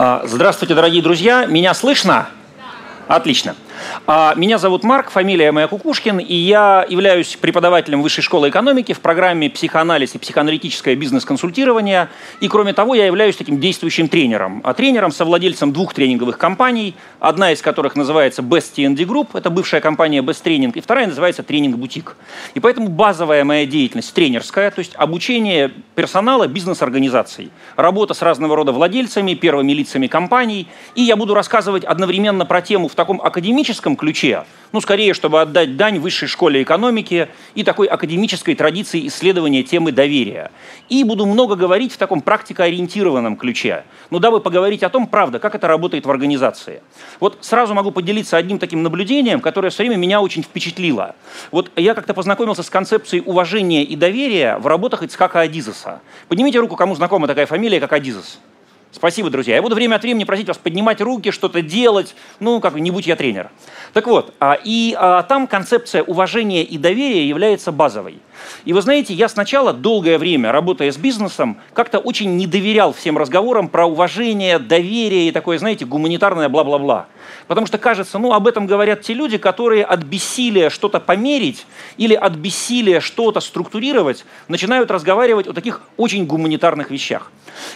А, здравствуйте, дорогие друзья. Меня слышно? Отлично. А, меня зовут Марк, фамилия моя Кукушкин, и я являюсь преподавателем Высшей школы экономики в программе «Психоанализ и психоаналитическое бизнес-консультирование». И кроме того, я являюсь таким действующим тренером. А тренером, совладельцем двух тренинговых компаний, одна из которых называется Best TND Group, это бывшая компания Best Training, и вторая называется Тренинг Бутик. И поэтому базовая моя деятельность тренерская, то есть обучение персонала бизнес-организаций, работа с разного рода владельцами, первыми лицами компаний. И я буду рассказывать одновременно про тему в таком академическом академическом ключе, ну, скорее, чтобы отдать дань высшей школе экономики и такой академической традиции исследования темы доверия. И буду много говорить в таком практикоориентированном ключе, ну, дабы поговорить о том, правда, как это работает в организации. Вот сразу могу поделиться одним таким наблюдением, которое все время меня очень впечатлило. Вот я как-то познакомился с концепцией уважения и доверия в работах Ицхака Адизеса. Поднимите руку, кому знакома такая фамилия, как Адизес. Спасибо, друзья. Я буду время от времени просить вас поднимать руки, что-то делать. Ну, как не будь я тренер. Так вот, а, и а, там концепция уважения и доверия является базовой. И вы знаете, я сначала долгое время, работая с бизнесом, как-то очень не доверял всем разговорам про уважение, доверие и такое, знаете, гуманитарное бла-бла-бла. Потому что кажется, ну, об этом говорят те люди, которые от бессилия что-то померить или от бессилия что-то структурировать начинают разговаривать о таких очень гуманитарных вещах.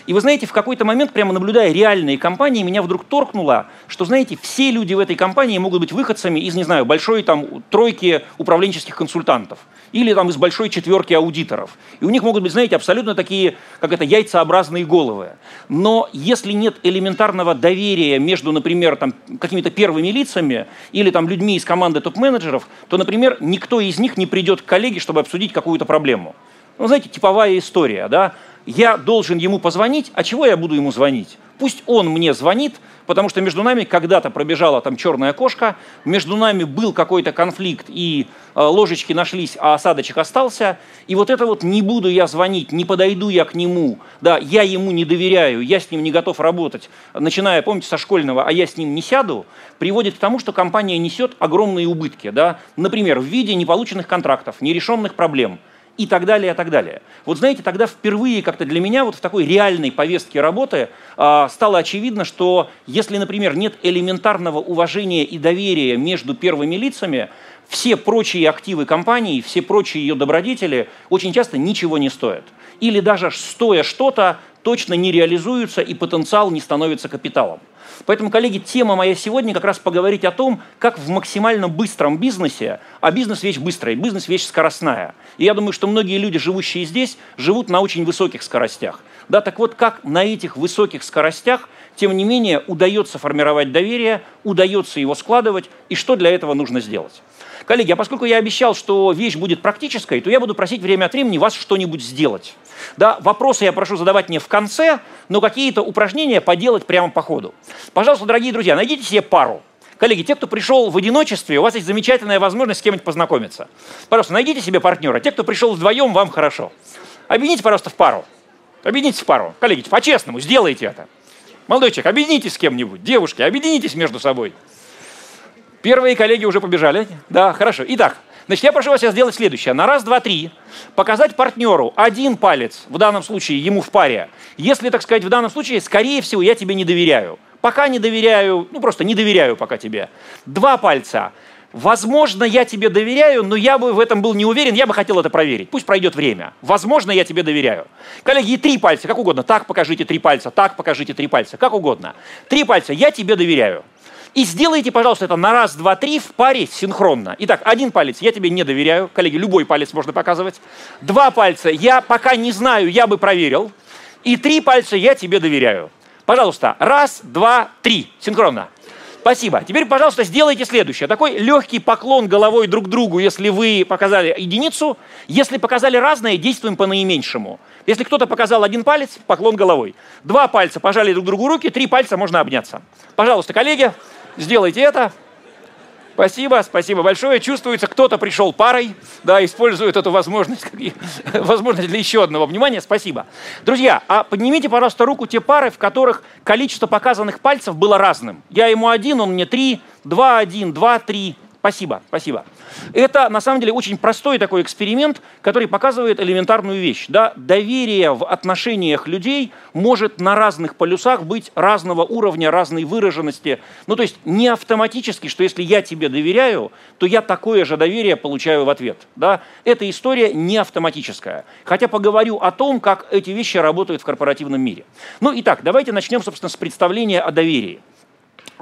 И вы знаете, в какой-то момент, прямо наблюдая реальные компании, меня вдруг торкнуло, что, знаете, все люди в этой компании могут быть выходцами из, не знаю, большой там тройки управленческих консультантов или там из большой четверки аудиторов. И у них могут быть, знаете, абсолютно такие, как это, яйцеобразные головы. Но если нет элементарного доверия между, например, там, какими-то первыми лицами или там людьми из команды топ-менеджеров, то, например, никто из них не придет к коллеге, чтобы обсудить какую-то проблему. Ну, знаете, типовая история, да? Я должен ему позвонить, а чего я буду ему звонить? Пусть он мне звонит, потому что между нами когда-то пробежала там черная кошка, между нами был какой-то конфликт, и э, ложечки нашлись, а осадочек остался, и вот это вот не буду я звонить, не подойду я к нему, да, я ему не доверяю, я с ним не готов работать, начиная, помните, со школьного, а я с ним не сяду, приводит к тому, что компания несет огромные убытки, да, например, в виде неполученных контрактов, нерешенных проблем – и так далее, и так далее. Вот знаете, тогда впервые как-то для меня вот в такой реальной повестке работы э, стало очевидно, что если, например, нет элементарного уважения и доверия между первыми лицами, все прочие активы компании, все прочие ее добродетели очень часто ничего не стоят. Или даже стоя что-то, точно не реализуются и потенциал не становится капиталом. Поэтому, коллеги, тема моя сегодня как раз поговорить о том, как в максимально быстром бизнесе, а бизнес вещь быстрая, бизнес вещь скоростная. И я думаю, что многие люди, живущие здесь, живут на очень высоких скоростях. Да, так вот, как на этих высоких скоростях, тем не менее, удается формировать доверие, удается его складывать, и что для этого нужно сделать. Коллеги, а поскольку я обещал, что вещь будет практической, то я буду просить время от времени вас что-нибудь сделать. Да, вопросы я прошу задавать не в конце, но какие-то упражнения поделать прямо по ходу. Пожалуйста, дорогие друзья, найдите себе пару. Коллеги, те, кто пришел в одиночестве, у вас есть замечательная возможность с кем-нибудь познакомиться. Пожалуйста, найдите себе партнера. Те, кто пришел вдвоем, вам хорошо. Объедините, пожалуйста, в пару. Объединитесь в пару. Коллеги, по-честному, сделайте это. Молодой человек, объединитесь с кем-нибудь. Девушки, объединитесь между собой. Первые коллеги уже побежали. Да, хорошо. Итак, значит, я прошу вас сейчас сделать следующее. На раз, два, три показать партнеру один палец, в данном случае ему в паре. Если, так сказать, в данном случае, скорее всего, я тебе не доверяю. Пока не доверяю, ну просто не доверяю пока тебе. Два пальца. Возможно, я тебе доверяю, но я бы в этом был не уверен, я бы хотел это проверить. Пусть пройдет время. Возможно, я тебе доверяю. Коллеги, и три пальца, как угодно. Так покажите три пальца, так покажите три пальца, как угодно. Три пальца, я тебе доверяю. И сделайте, пожалуйста, это на раз, два, три в паре синхронно. Итак, один палец, я тебе не доверяю. Коллеги, любой палец можно показывать. Два пальца, я пока не знаю, я бы проверил. И три пальца, я тебе доверяю. Пожалуйста, раз, два, три, синхронно. Спасибо. Теперь, пожалуйста, сделайте следующее. Такой легкий поклон головой друг другу, если вы показали единицу. Если показали разное, действуем по наименьшему. Если кто-то показал один палец, поклон головой. Два пальца пожали друг другу руки, три пальца можно обняться. Пожалуйста, коллеги, Сделайте это. Спасибо, спасибо большое. Чувствуется, кто-то пришел парой, да, использует эту возможность, возможность для еще одного внимания. Спасибо. Друзья, а поднимите, пожалуйста, руку те пары, в которых количество показанных пальцев было разным. Я ему один, он мне три, два, один, два, три, Спасибо, спасибо. Это, на самом деле, очень простой такой эксперимент, который показывает элементарную вещь. Да? Доверие в отношениях людей может на разных полюсах быть разного уровня, разной выраженности. Ну, то есть не автоматически, что если я тебе доверяю, то я такое же доверие получаю в ответ. Да? Эта история не автоматическая. Хотя поговорю о том, как эти вещи работают в корпоративном мире. Ну, итак, давайте начнем, собственно, с представления о доверии.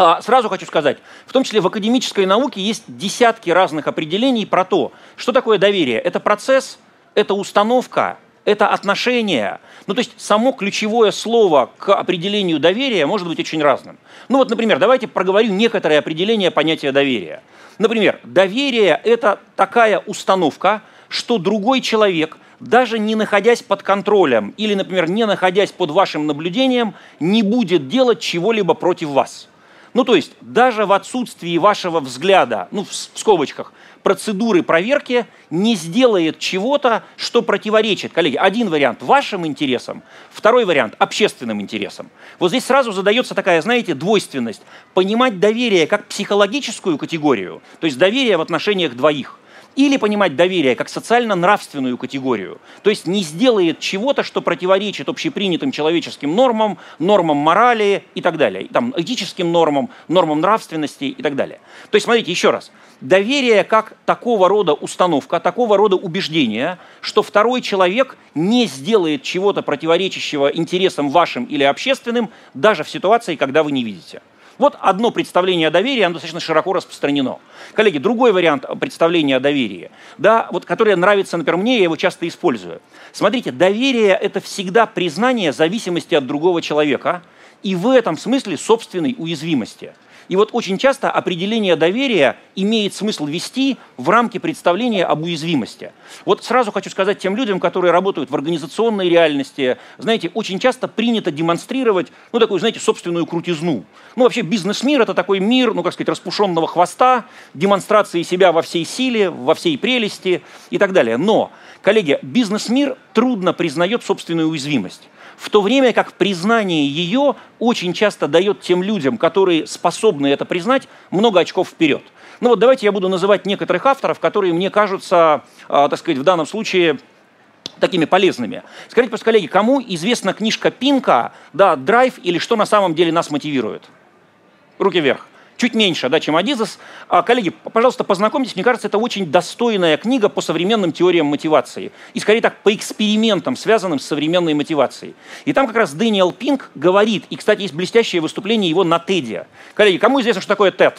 А, сразу хочу сказать, в том числе в академической науке есть десятки разных определений про то, что такое доверие. Это процесс, это установка, это отношение. Ну, то есть само ключевое слово к определению доверия может быть очень разным. Ну вот, например, давайте проговорю некоторые определения понятия доверия. Например, доверие – это такая установка, что другой человек, даже не находясь под контролем или, например, не находясь под вашим наблюдением, не будет делать чего-либо против вас – ну, то есть, даже в отсутствии вашего взгляда, ну, в скобочках, процедуры проверки не сделает чего-то, что противоречит, коллеги. Один вариант вашим интересам, второй вариант общественным интересам. Вот здесь сразу задается такая, знаете, двойственность. Понимать доверие как психологическую категорию, то есть доверие в отношениях двоих или понимать доверие как социально-нравственную категорию, то есть не сделает чего-то, что противоречит общепринятым человеческим нормам, нормам морали и так далее, там, этическим нормам, нормам нравственности и так далее. То есть, смотрите, еще раз, доверие как такого рода установка, такого рода убеждение, что второй человек не сделает чего-то противоречащего интересам вашим или общественным, даже в ситуации, когда вы не видите. Вот одно представление о доверии, оно достаточно широко распространено. Коллеги, другой вариант представления о доверии, да, вот, который нравится, например, мне, я его часто использую. Смотрите, доверие – это всегда признание зависимости от другого человека и в этом смысле собственной уязвимости – и вот очень часто определение доверия имеет смысл вести в рамки представления об уязвимости. Вот сразу хочу сказать тем людям, которые работают в организационной реальности, знаете, очень часто принято демонстрировать, ну, такую, знаете, собственную крутизну. Ну, вообще бизнес-мир – это такой мир, ну, как сказать, распушенного хвоста, демонстрации себя во всей силе, во всей прелести и так далее. Но, коллеги, бизнес-мир трудно признает собственную уязвимость в то время как признание ее очень часто дает тем людям, которые способны это признать, много очков вперед. Ну вот давайте я буду называть некоторых авторов, которые мне кажутся, э, так сказать, в данном случае такими полезными. Скажите, просто, коллеги, кому известна книжка Пинка, да, «Драйв» или «Что на самом деле нас мотивирует»? Руки вверх чуть меньше, да, чем Адизес. А, коллеги, пожалуйста, познакомьтесь, мне кажется, это очень достойная книга по современным теориям мотивации. И, скорее так, по экспериментам, связанным с современной мотивацией. И там как раз Дэниел Пинк говорит, и, кстати, есть блестящее выступление его на Теде. Коллеги, кому известно, что такое TED?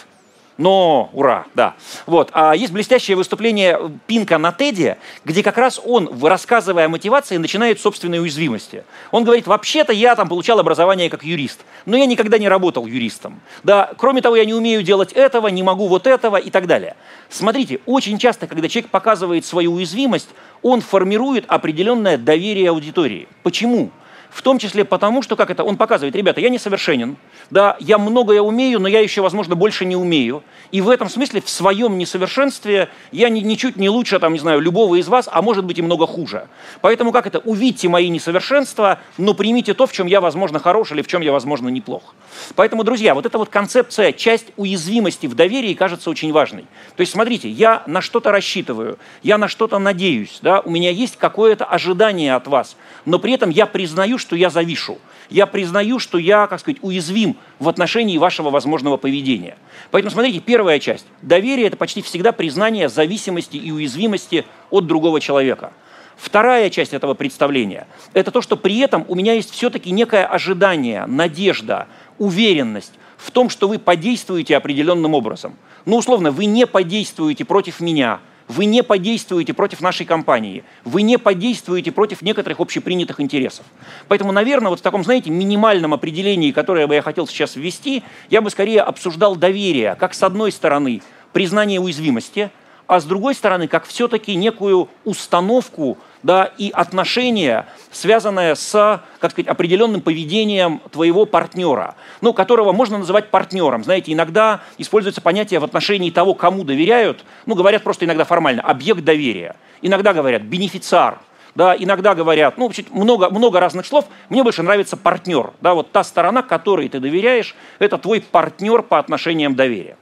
Но, ура, да. Вот. А есть блестящее выступление Пинка на Теде, где как раз он, рассказывая о мотивации, начинает собственной уязвимости. Он говорит, вообще-то я там получал образование как юрист, но я никогда не работал юристом. Да, кроме того, я не умею делать этого, не могу вот этого и так далее. Смотрите, очень часто, когда человек показывает свою уязвимость, он формирует определенное доверие аудитории. Почему? В том числе потому, что, как это, он показывает, ребята, я несовершенен, да, я многое умею, но я еще, возможно, больше не умею. И в этом смысле, в своем несовершенстве, я ни, ничуть не лучше, там, не знаю, любого из вас, а может быть и много хуже. Поэтому, как это, увидьте мои несовершенства, но примите то, в чем я, возможно, хорош или в чем я, возможно, неплох. Поэтому, друзья, вот эта вот концепция, часть уязвимости в доверии кажется очень важной. То есть, смотрите, я на что-то рассчитываю, я на что-то надеюсь, да, у меня есть какое-то ожидание от вас, но при этом я признаю, что я завишу. Я признаю, что я, как сказать, уязвим в отношении вашего возможного поведения. Поэтому смотрите, первая часть. Доверие – это почти всегда признание зависимости и уязвимости от другого человека. Вторая часть этого представления – это то, что при этом у меня есть все-таки некое ожидание, надежда, уверенность в том, что вы подействуете определенным образом. Ну, условно, вы не подействуете против меня – вы не подействуете против нашей компании, вы не подействуете против некоторых общепринятых интересов. Поэтому, наверное, вот в таком, знаете, минимальном определении, которое бы я хотел сейчас ввести, я бы скорее обсуждал доверие, как с одной стороны признание уязвимости, а с другой стороны, как все-таки некую установку да, и отношение, связанное с, как сказать, определенным поведением твоего партнера, ну, которого можно называть партнером. Знаете, иногда используется понятие в отношении того, кому доверяют, ну, говорят просто иногда формально, объект доверия. Иногда говорят бенефициар, да, иногда говорят, ну, много, много разных слов, мне больше нравится партнер, да, вот та сторона, которой ты доверяешь, это твой партнер по отношениям доверия.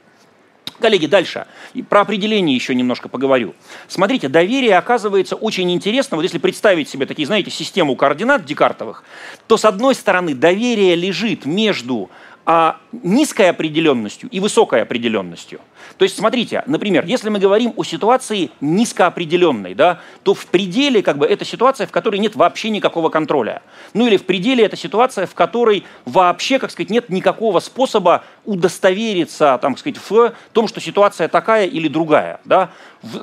Коллеги, дальше. И про определение еще немножко поговорю. Смотрите, доверие оказывается очень интересно. Вот если представить себе такие, знаете, систему координат декартовых, то с одной стороны доверие лежит между а, низкой определенностью и высокой определенностью. То есть, смотрите, например, если мы говорим о ситуации низкоопределенной, да, то в пределе как бы, это ситуация, в которой нет вообще никакого контроля. Ну или в пределе это ситуация, в которой вообще, как сказать, нет никакого способа удостовериться там, сказать, в том, что ситуация такая или другая. Да.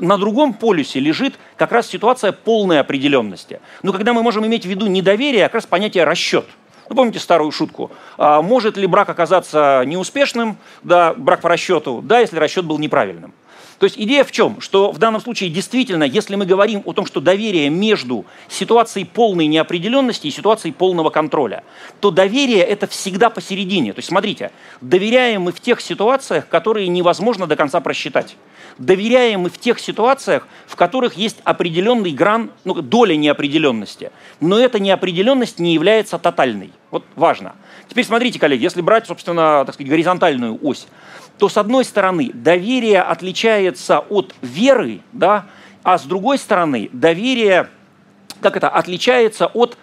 На другом полюсе лежит как раз ситуация полной определенности. Но когда мы можем иметь в виду недоверие, как раз понятие расчет – ну, помните старую шутку? А, может ли брак оказаться неуспешным, да, брак по расчету, да, если расчет был неправильным? То есть идея в чем? Что в данном случае действительно, если мы говорим о том, что доверие между ситуацией полной неопределенности и ситуацией полного контроля, то доверие это всегда посередине. То есть смотрите, доверяем мы в тех ситуациях, которые невозможно до конца просчитать. Доверяем мы в тех ситуациях, в которых есть определенный гран, ну, доля неопределенности. Но эта неопределенность не является тотальной. Вот важно. Теперь смотрите, коллеги, если брать, собственно, так сказать, горизонтальную ось, то с одной стороны доверие отличается от веры, да, а с другой стороны доверие, как это, отличается от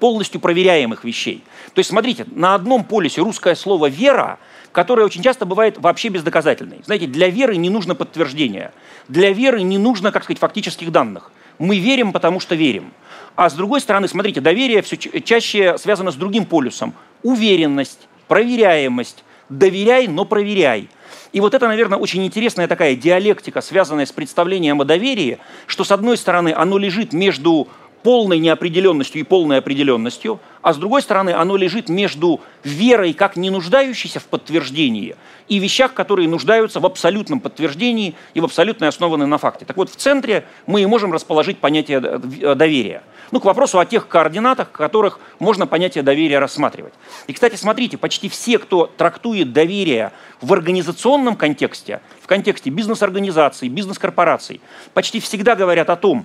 полностью проверяемых вещей. То есть, смотрите, на одном полюсе русское слово «вера», которое очень часто бывает вообще бездоказательной. Знаете, для веры не нужно подтверждения. Для веры не нужно, как сказать, фактических данных. Мы верим, потому что верим. А с другой стороны, смотрите, доверие все чаще связано с другим полюсом. Уверенность, проверяемость, доверяй, но проверяй. И вот это, наверное, очень интересная такая диалектика, связанная с представлением о доверии, что, с одной стороны, оно лежит между полной неопределенностью и полной определенностью, а с другой стороны, оно лежит между верой, как не нуждающейся в подтверждении, и вещах, которые нуждаются в абсолютном подтверждении и в абсолютной основанной на факте. Так вот, в центре мы и можем расположить понятие доверия. Ну, к вопросу о тех координатах, которых можно понятие доверия рассматривать. И, кстати, смотрите, почти все, кто трактует доверие в организационном контексте, в контексте бизнес-организаций, бизнес-корпораций, почти всегда говорят о том,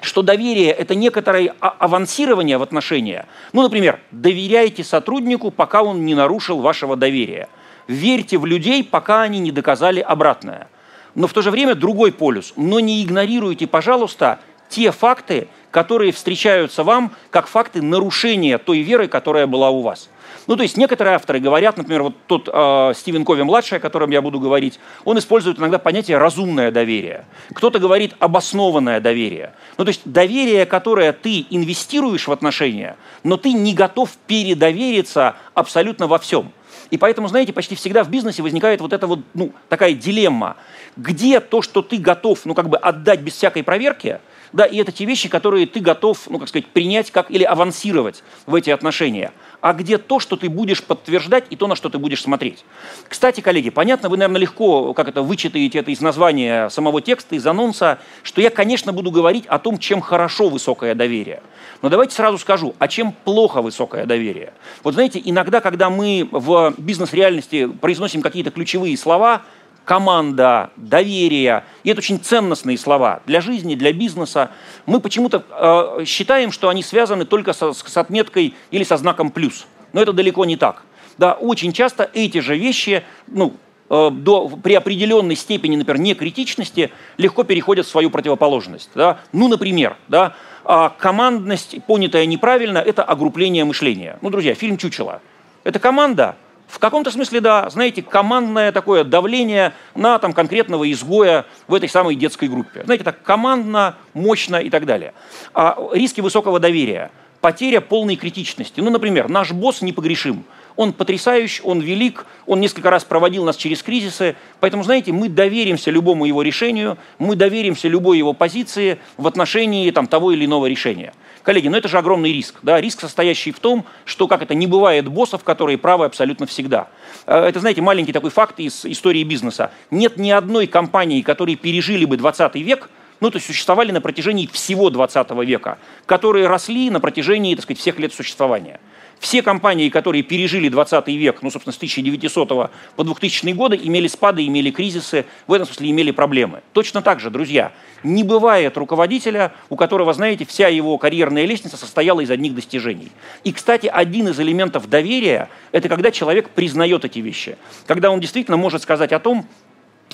что доверие – это некоторое а, авансирование в отношения. Ну, например, доверяйте сотруднику, пока он не нарушил вашего доверия. Верьте в людей, пока они не доказали обратное. Но в то же время другой полюс. Но не игнорируйте, пожалуйста, те факты, которые встречаются вам как факты нарушения той веры, которая была у вас. Ну, то есть некоторые авторы говорят, например, вот тот э, Стивен Кови-младший, о котором я буду говорить, он использует иногда понятие «разумное доверие». Кто-то говорит «обоснованное доверие». Ну, то есть доверие, которое ты инвестируешь в отношения, но ты не готов передовериться абсолютно во всем. И поэтому, знаете, почти всегда в бизнесе возникает вот эта вот, ну, такая дилемма. Где то, что ты готов, ну, как бы отдать без всякой проверки, да, и это те вещи, которые ты готов, ну, как сказать, принять как или авансировать в эти отношения. А где то, что ты будешь подтверждать, и то, на что ты будешь смотреть. Кстати, коллеги, понятно, вы, наверное, легко как это вычитаете это из названия самого текста, из анонса, что я, конечно, буду говорить о том, чем хорошо высокое доверие. Но давайте сразу скажу, а чем плохо высокое доверие? Вот знаете, иногда, когда мы в бизнес-реальности произносим какие-то ключевые слова – команда, доверие. И это очень ценностные слова для жизни, для бизнеса. Мы почему-то э, считаем, что они связаны только со, с отметкой или со знаком плюс. Но это далеко не так. Да, очень часто эти же вещи, ну, э, до, при определенной степени, например, некритичности, легко переходят в свою противоположность. Да? Ну, например, да, э, командность, понятая неправильно, это огрупление мышления. Ну, друзья, фильм «Чучело». Это команда, в каком-то смысле, да, знаете, командное такое давление на там, конкретного изгоя в этой самой детской группе. Знаете, так командно, мощно и так далее. А риски высокого доверия, потеря полной критичности. Ну, например, наш босс непогрешим – он потрясающий, он велик, он несколько раз проводил нас через кризисы. Поэтому, знаете, мы доверимся любому его решению, мы доверимся любой его позиции в отношении там, того или иного решения. Коллеги, но ну это же огромный риск. Да? Риск, состоящий в том, что, как это, не бывает боссов, которые правы абсолютно всегда. Э, это, знаете, маленький такой факт из истории бизнеса. Нет ни одной компании, которые пережили бы 20 век, ну, то есть существовали на протяжении всего 20 века, которые росли на протяжении, так сказать, всех лет существования. Все компании, которые пережили 20 век, ну, собственно, с 1900 по 2000 годы, имели спады, имели кризисы, в этом смысле имели проблемы. Точно так же, друзья, не бывает руководителя, у которого, знаете, вся его карьерная лестница состояла из одних достижений. И, кстати, один из элементов доверия – это когда человек признает эти вещи. Когда он действительно может сказать о том,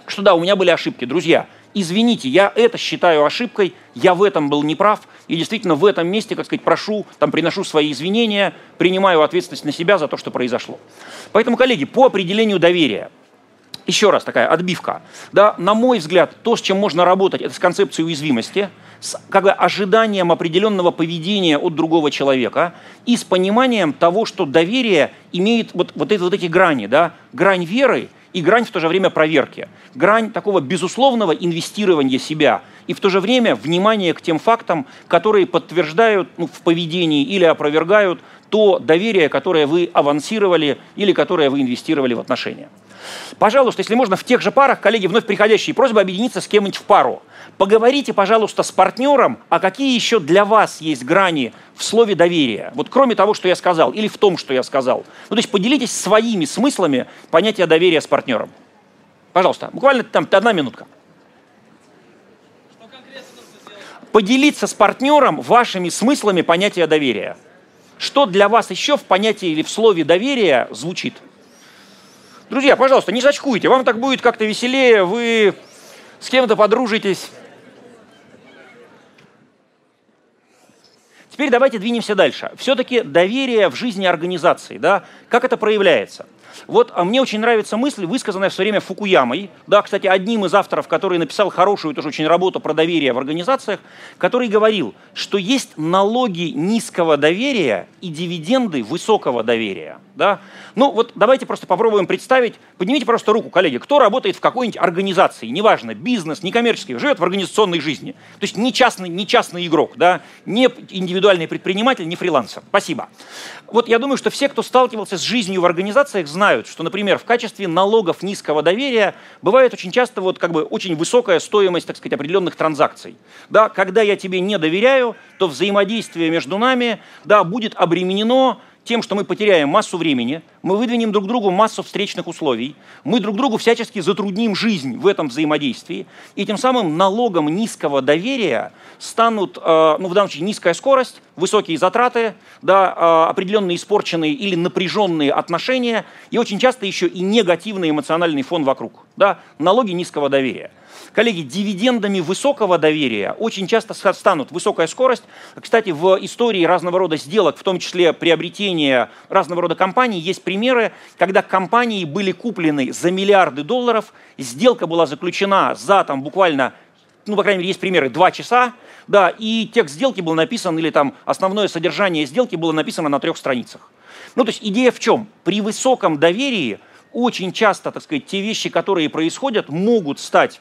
что да, у меня были ошибки. Друзья, извините, я это считаю ошибкой, я в этом был неправ, и действительно в этом месте, как сказать, прошу, там приношу свои извинения, принимаю ответственность на себя за то, что произошло. Поэтому, коллеги, по определению доверия, еще раз такая отбивка. Да, на мой взгляд, то, с чем можно работать, это с концепцией уязвимости, с как бы, ожиданием определенного поведения от другого человека и с пониманием того, что доверие имеет вот, вот, эти, вот эти грани, да, грань веры и грань в то же время проверки, грань такого безусловного инвестирования себя и в то же время внимание к тем фактам, которые подтверждают ну, в поведении или опровергают то доверие, которое вы авансировали или которое вы инвестировали в отношения. Пожалуйста, если можно, в тех же парах, коллеги, вновь приходящие, просьба объединиться с кем-нибудь в пару. Поговорите, пожалуйста, с партнером, а какие еще для вас есть грани в слове доверия. Вот кроме того, что я сказал, или в том, что я сказал. Ну, то есть поделитесь своими смыслами понятия доверия с партнером. Пожалуйста, буквально там одна минутка. Поделиться с партнером вашими смыслами понятия доверия. Что для вас еще в понятии или в слове доверия звучит? Друзья, пожалуйста, не зачкуйте, вам так будет как-то веселее, вы с кем-то подружитесь. Теперь давайте двинемся дальше. Все-таки доверие в жизни организации, да, как это проявляется? Вот а мне очень нравится мысль, высказанная в свое время Фукуямой, да, кстати, одним из авторов, который написал хорошую тоже очень работу про доверие в организациях, который говорил, что есть налоги низкого доверия и дивиденды высокого доверия. Да? Ну вот давайте просто попробуем представить, поднимите просто руку, коллеги, кто работает в какой-нибудь организации, неважно, бизнес, некоммерческий, живет в организационной жизни. То есть не частный, не частный игрок, да, не индивидуальный предприниматель, не фрилансер. Спасибо. Вот я думаю, что все, кто сталкивался с жизнью в организациях, знают, что, например, в качестве налогов низкого доверия бывает очень часто вот как бы очень высокая стоимость, так сказать, определенных транзакций. Да, когда я тебе не доверяю, то взаимодействие между нами да, будет обременено тем, что мы потеряем массу времени, мы выдвинем друг другу массу встречных условий, мы друг другу всячески затрудним жизнь в этом взаимодействии, и тем самым налогом низкого доверия станут, э, ну, в данном случае, низкая скорость, высокие затраты, да, э, определенные испорченные или напряженные отношения, и очень часто еще и негативный эмоциональный фон вокруг. Да, налоги низкого доверия – Коллеги, дивидендами высокого доверия очень часто станут высокая скорость. Кстати, в истории разного рода сделок, в том числе приобретения разного рода компаний, есть примеры, когда компании были куплены за миллиарды долларов, сделка была заключена за там буквально ну, по крайней мере, есть примеры, два часа, да, и текст сделки был написан, или там основное содержание сделки было написано на трех страницах. Ну, то есть идея в чем? При высоком доверии очень часто, так сказать, те вещи, которые происходят, могут стать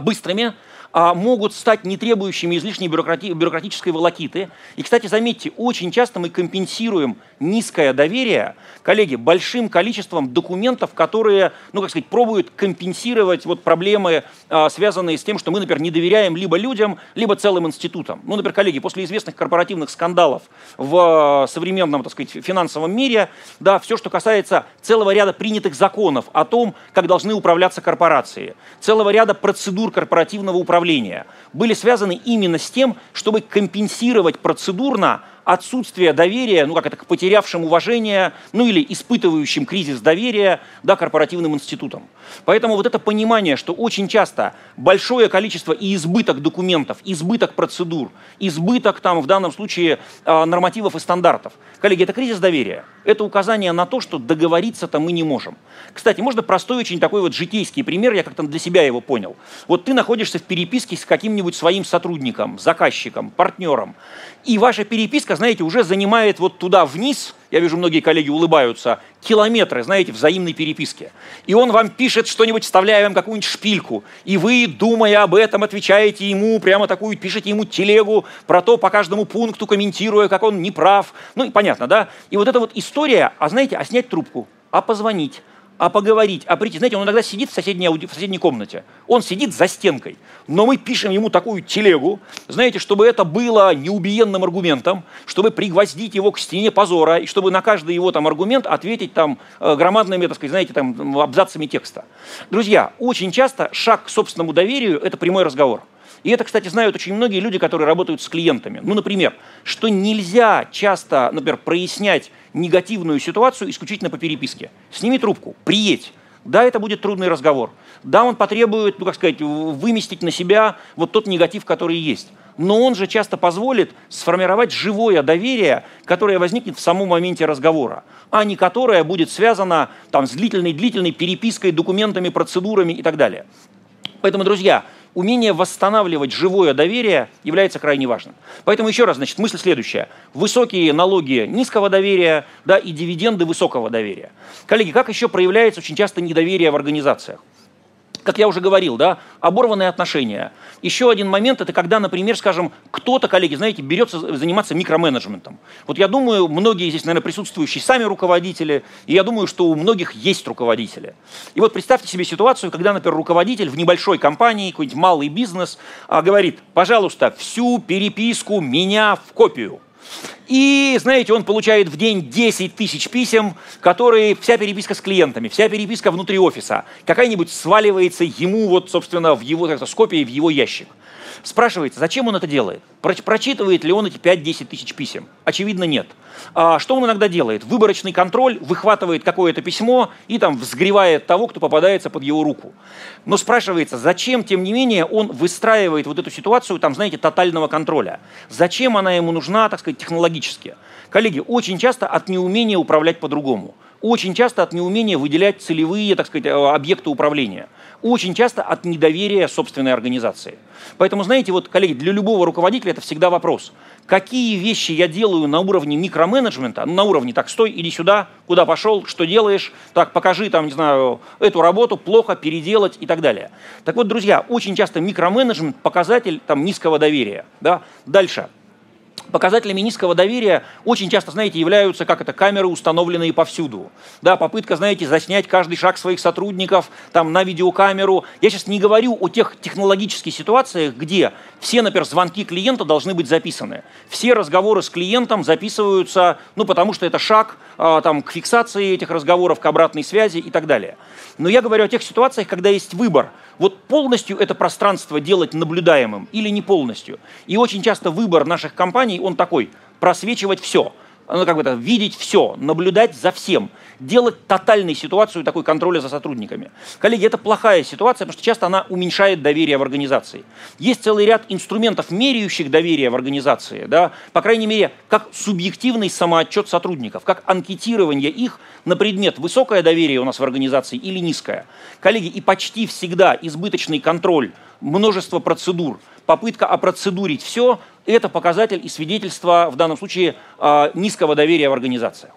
быстрыми, а, могут стать не требующими излишней бюрократи бюрократической волокиты. И, кстати, заметьте, очень часто мы компенсируем низкое доверие, коллеги, большим количеством документов, которые, ну, как сказать, пробуют компенсировать вот проблемы, а, связанные с тем, что мы, например, не доверяем либо людям, либо целым институтам. Ну, например, коллеги, после известных корпоративных скандалов в современном, так сказать, финансовом мире, да, все, что касается целого ряда принятых законов о том, как должны управляться корпорации, целого ряда процедур корпоративного управления, управления были связаны именно с тем, чтобы компенсировать процедурно отсутствие доверия, ну как это, к потерявшим уважение, ну или испытывающим кризис доверия да, корпоративным институтам. Поэтому вот это понимание, что очень часто большое количество и избыток документов, избыток процедур, избыток там в данном случае а, нормативов и стандартов. Коллеги, это кризис доверия. Это указание на то, что договориться-то мы не можем. Кстати, можно простой очень такой вот житейский пример, я как-то для себя его понял. Вот ты находишься в переписке с каким-нибудь своим сотрудником, заказчиком, партнером, и ваша переписка, знаете, уже занимает вот туда вниз, я вижу, многие коллеги улыбаются, километры, знаете, взаимной переписки. И он вам пишет что-нибудь, вставляя вам какую-нибудь шпильку, и вы, думая об этом, отвечаете ему прямо такую, пишете ему телегу про то, по каждому пункту комментируя, как он неправ. Ну, понятно, да? И вот эта вот история, а знаете, а снять трубку, а позвонить, а поговорить, а прийти. Знаете, он иногда сидит в соседней, в соседней комнате, он сидит за стенкой, но мы пишем ему такую телегу, знаете, чтобы это было неубиенным аргументом, чтобы пригвоздить его к стене позора, и чтобы на каждый его там аргумент ответить там э, громадными, так сказать, знаете, там абзацами текста. Друзья, очень часто шаг к собственному доверию – это прямой разговор. И это, кстати, знают очень многие люди, которые работают с клиентами. Ну, например, что нельзя часто, например, прояснять негативную ситуацию исключительно по переписке. Сними трубку, приедь, Да, это будет трудный разговор. Да, он потребует, ну, как сказать, выместить на себя вот тот негатив, который есть. Но он же часто позволит сформировать живое доверие, которое возникнет в самом моменте разговора, а не которое будет связано там, с длительной-длительной перепиской, документами, процедурами и так далее. Поэтому, друзья, умение восстанавливать живое доверие является крайне важным. Поэтому еще раз, значит, мысль следующая. Высокие налоги низкого доверия да, и дивиденды высокого доверия. Коллеги, как еще проявляется очень часто недоверие в организациях? Как я уже говорил, да, оборванные отношения. Еще один момент – это когда, например, скажем, кто-то, коллеги, знаете, берется заниматься микроменеджментом. Вот я думаю, многие здесь, наверное, присутствующие сами руководители, и я думаю, что у многих есть руководители. И вот представьте себе ситуацию, когда, например, руководитель в небольшой компании, какой-нибудь малый бизнес, а, говорит, пожалуйста, всю переписку меня в копию. И, знаете, он получает в день 10 тысяч писем, которые вся переписка с клиентами, вся переписка внутри офиса, какая-нибудь сваливается ему, вот, собственно, в его, так с копией в его ящик. Спрашивается, зачем он это делает? Прочитывает ли он эти 5-10 тысяч писем? Очевидно, нет. А что он иногда делает? Выборочный контроль, выхватывает какое-то письмо и там взгревает того, кто попадается под его руку. Но спрашивается, зачем, тем не менее, он выстраивает вот эту ситуацию, там, знаете, тотального контроля? Зачем она ему нужна, так сказать, технологически? Коллеги, очень часто от неумения управлять по-другому. Очень часто от неумения выделять целевые, так сказать, объекты управления очень часто от недоверия собственной организации. Поэтому, знаете, вот, коллеги, для любого руководителя это всегда вопрос. Какие вещи я делаю на уровне микроменеджмента, ну, на уровне, так, стой, иди сюда, куда пошел, что делаешь, так, покажи, там, не знаю, эту работу, плохо, переделать и так далее. Так вот, друзья, очень часто микроменеджмент – показатель там, низкого доверия. Да? Дальше показателями низкого доверия очень часто, знаете, являются, как это, камеры, установленные повсюду. Да, попытка, знаете, заснять каждый шаг своих сотрудников там, на видеокамеру. Я сейчас не говорю о тех технологических ситуациях, где все, например, звонки клиента должны быть записаны. Все разговоры с клиентом записываются, ну, потому что это шаг а, там, к фиксации этих разговоров, к обратной связи и так далее. Но я говорю о тех ситуациях, когда есть выбор. Вот полностью это пространство делать наблюдаемым или не полностью. И очень часто выбор наших компаний, он такой, просвечивать все – ну, как бы это, видеть все, наблюдать за всем, делать тотальную ситуацию такой контроля за сотрудниками. Коллеги, это плохая ситуация, потому что часто она уменьшает доверие в организации. Есть целый ряд инструментов, меряющих доверие в организации, да, по крайней мере, как субъективный самоотчет сотрудников, как анкетирование их на предмет высокое доверие у нас в организации или низкое. Коллеги, и почти всегда избыточный контроль, множество процедур, попытка опроцедурить все – это показатель и свидетельство, в данном случае, а, низкого доверия в организациях.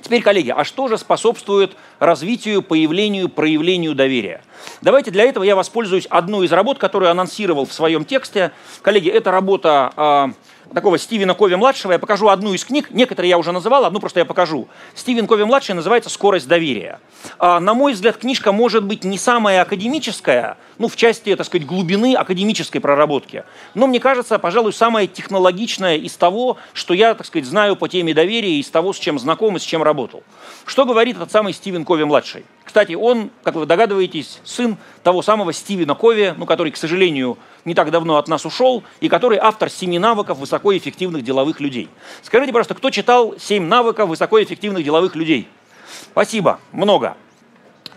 Теперь, коллеги, а что же способствует развитию, появлению, проявлению доверия? Давайте для этого я воспользуюсь одной из работ, которую анонсировал в своем тексте. Коллеги, это работа а, такого Стивена Кови-младшего. Я покажу одну из книг, некоторые я уже называл, одну просто я покажу. Стивен Кови-младший называется «Скорость доверия». А, на мой взгляд, книжка может быть не самая академическая, ну, в части, так сказать, глубины академической проработки, но, мне кажется, пожалуй, самая технологичная из того, что я, так сказать, знаю по теме доверия, из того, с чем знаком и с чем работал. Что говорит этот самый Стивен Кови-младший? Кстати, он, как вы догадываетесь, сын того самого Стивена Кови, ну, который, к сожалению, не так давно от нас ушел, и который автор семи навыков высокоэффективных деловых людей. Скажите, пожалуйста, кто читал семь навыков высокоэффективных деловых людей? Спасибо, много.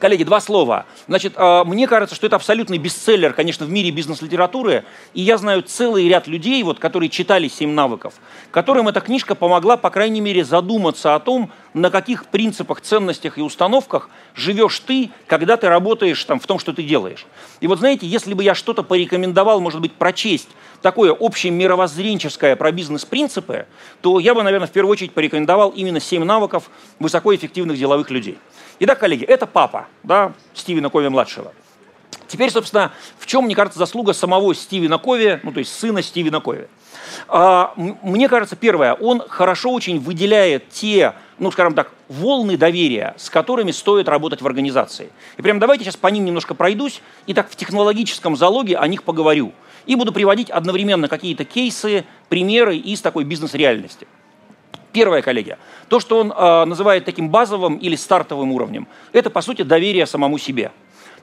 Коллеги, два слова. Значит, а, мне кажется, что это абсолютный бестселлер, конечно, в мире бизнес-литературы. И я знаю целый ряд людей, вот, которые читали «Семь навыков», которым эта книжка помогла, по крайней мере, задуматься о том, на каких принципах, ценностях и установках живешь ты, когда ты работаешь там, в том, что ты делаешь. И вот знаете, если бы я что-то порекомендовал, может быть, прочесть, такое общее мировоззренческое про бизнес-принципы, то я бы, наверное, в первую очередь порекомендовал именно «Семь навыков высокоэффективных деловых людей». Итак, коллеги, это папа да, Стивена Кови-младшего. Теперь, собственно, в чем, мне кажется, заслуга самого Стивена Кови, ну, то есть сына Стивена Кови. А, мне кажется, первое, он хорошо очень выделяет те, ну, скажем так, волны доверия, с которыми стоит работать в организации. И прям давайте сейчас по ним немножко пройдусь и так в технологическом залоге о них поговорю. И буду приводить одновременно какие-то кейсы, примеры из такой бизнес-реальности. Первое, коллеги, то, что он э, называет таким базовым или стартовым уровнем, это, по сути, доверие самому себе.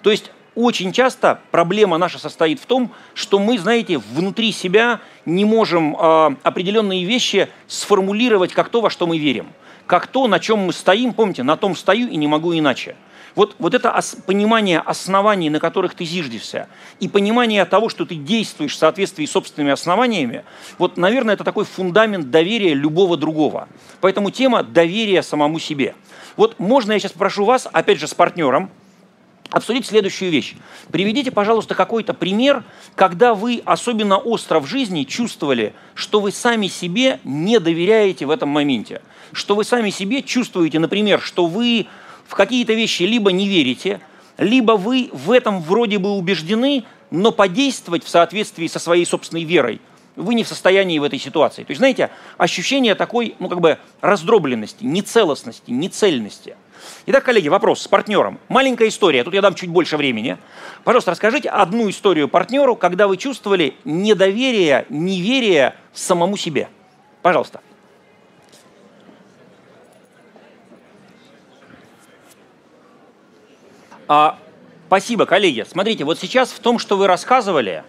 То есть очень часто проблема наша состоит в том, что мы, знаете, внутри себя не можем э, определенные вещи сформулировать как то, во что мы верим. Как то, на чем мы стоим, помните, на том стою и не могу иначе. Вот, вот это ос, понимание оснований, на которых ты зиждешься, и понимание того, что ты действуешь в соответствии с собственными основаниями, вот, наверное, это такой фундамент доверия любого другого. Поэтому тема доверия самому себе. Вот можно я сейчас попрошу вас, опять же, с партнером, обсудить следующую вещь. Приведите, пожалуйста, какой-то пример, когда вы особенно остро в жизни чувствовали, что вы сами себе не доверяете в этом моменте. Что вы сами себе чувствуете, например, что вы в какие-то вещи либо не верите, либо вы в этом вроде бы убеждены, но подействовать в соответствии со своей собственной верой вы не в состоянии в этой ситуации. То есть, знаете, ощущение такой, ну, как бы раздробленности, нецелостности, нецельности. Итак, коллеги, вопрос с партнером. Маленькая история, тут я дам чуть больше времени. Пожалуйста, расскажите одну историю партнеру, когда вы чувствовали недоверие, неверие самому себе. Пожалуйста. А, спасибо, коллеги. Смотрите, вот сейчас в том, что вы рассказывали,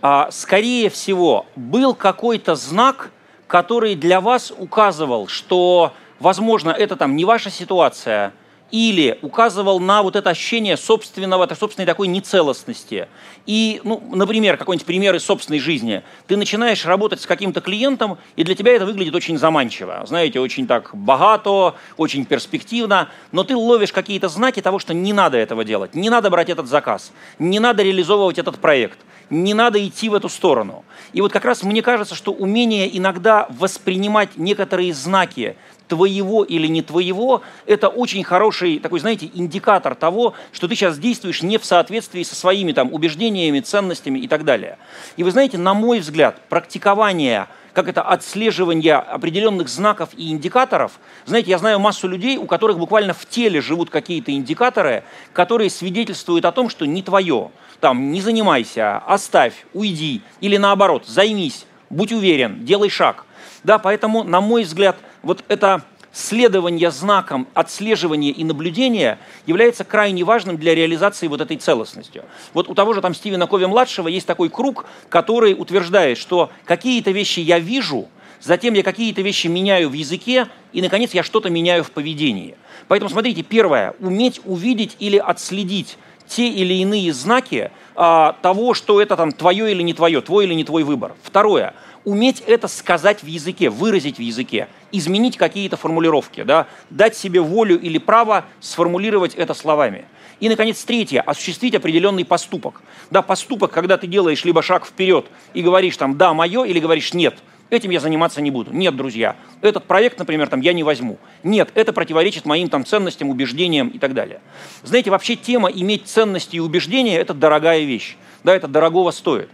а, скорее всего, был какой-то знак, который для вас указывал, что, возможно, это там не ваша ситуация – или указывал на вот это ощущение собственного, собственной такой нецелостности. И, ну, например, какой-нибудь пример из собственной жизни. Ты начинаешь работать с каким-то клиентом, и для тебя это выглядит очень заманчиво. Знаете, очень так богато, очень перспективно, но ты ловишь какие-то знаки того, что не надо этого делать, не надо брать этот заказ, не надо реализовывать этот проект, не надо идти в эту сторону. И вот как раз мне кажется, что умение иногда воспринимать некоторые знаки, твоего или не твоего, это очень хороший такой, знаете, индикатор того, что ты сейчас действуешь не в соответствии со своими там убеждениями, ценностями и так далее. И вы знаете, на мой взгляд, практикование как это отслеживание определенных знаков и индикаторов. Знаете, я знаю массу людей, у которых буквально в теле живут какие-то индикаторы, которые свидетельствуют о том, что не твое. Там, не занимайся, оставь, уйди. Или наоборот, займись, будь уверен, делай шаг. Да, поэтому, на мой взгляд, вот это следование знакам, отслеживание и наблюдение является крайне важным для реализации вот этой целостности. Вот у того же там Стивена Кови-младшего есть такой круг, который утверждает, что какие-то вещи я вижу, затем я какие-то вещи меняю в языке, и, наконец, я что-то меняю в поведении. Поэтому, смотрите, первое, уметь увидеть или отследить те или иные знаки а, того, что это там твое или не твое, твой или не твой выбор. Второе, уметь это сказать в языке, выразить в языке, изменить какие-то формулировки, да, дать себе волю или право сформулировать это словами. И, наконец, третье, осуществить определенный поступок. Да, поступок, когда ты делаешь либо шаг вперед и говоришь там «да, мое», или говоришь «нет», этим я заниматься не буду. Нет, друзья, этот проект, например, там, я не возьму. Нет, это противоречит моим там, ценностям, убеждениям и так далее. Знаете, вообще тема иметь ценности и убеждения – это дорогая вещь. Да, это дорогого стоит.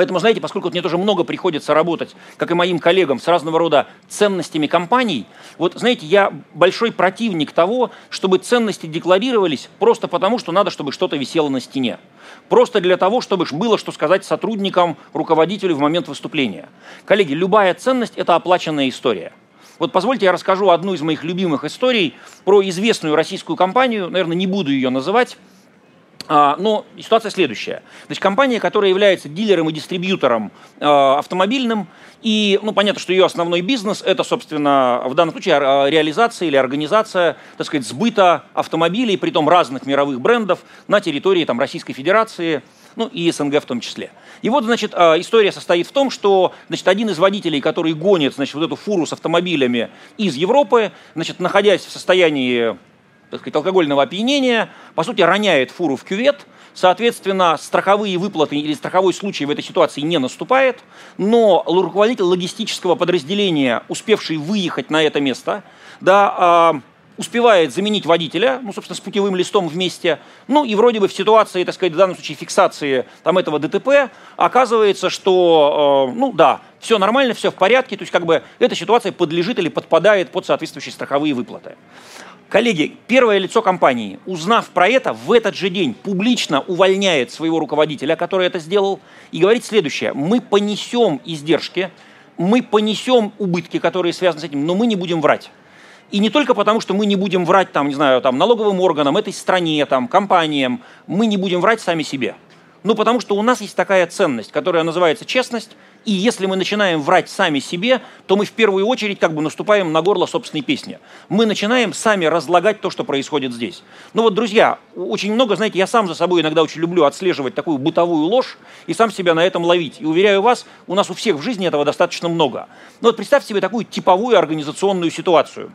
Поэтому, знаете, поскольку мне тоже много приходится работать, как и моим коллегам, с разного рода ценностями компаний, вот, знаете, я большой противник того, чтобы ценности декларировались просто потому, что надо, чтобы что-то висело на стене. Просто для того, чтобы было что сказать сотрудникам, руководителю в момент выступления. Коллеги, любая ценность – это оплаченная история. Вот позвольте я расскажу одну из моих любимых историй про известную российскую компанию, наверное, не буду ее называть, но ситуация следующая. Значит, компания, которая является дилером и дистрибьютором а, автомобильным, и ну, понятно, что ее основной бизнес – это, собственно, в данном случае а, реализация или организация, так сказать, сбыта автомобилей, при том разных мировых брендов на территории там, Российской Федерации, ну и СНГ в том числе. И вот, значит, история состоит в том, что, значит, один из водителей, который гонит, значит, вот эту фуру с автомобилями из Европы, значит, находясь в состоянии так сказать, алкогольного опьянения, по сути, роняет фуру в кювет, Соответственно, страховые выплаты или страховой случай в этой ситуации не наступает, но руководитель логистического подразделения, успевший выехать на это место, да, э, успевает заменить водителя, ну, собственно, с путевым листом вместе, ну, и вроде бы в ситуации, так сказать, в данном случае фиксации там этого ДТП, оказывается, что, э, ну, да, все нормально, все в порядке, то есть как бы эта ситуация подлежит или подпадает под соответствующие страховые выплаты. Коллеги, первое лицо компании, узнав про это, в этот же день публично увольняет своего руководителя, который это сделал, и говорит следующее. Мы понесем издержки, мы понесем убытки, которые связаны с этим, но мы не будем врать. И не только потому, что мы не будем врать там, не знаю, там, налоговым органам, этой стране, там, компаниям, мы не будем врать сами себе. Ну, потому что у нас есть такая ценность, которая называется честность, И если мы начинаем врать сами себе, то мы в первую очередь как бы наступаем на горло собственной песни. Мы начинаем сами разлагать то, что происходит здесь. Ну вот, друзья, очень много, знаете, я сам за собой иногда очень люблю отслеживать такую бытовую ложь и сам себя на этом ловить. И уверяю вас, у нас у всех в жизни этого достаточно много. Ну вот представьте себе такую типовую организационную ситуацию.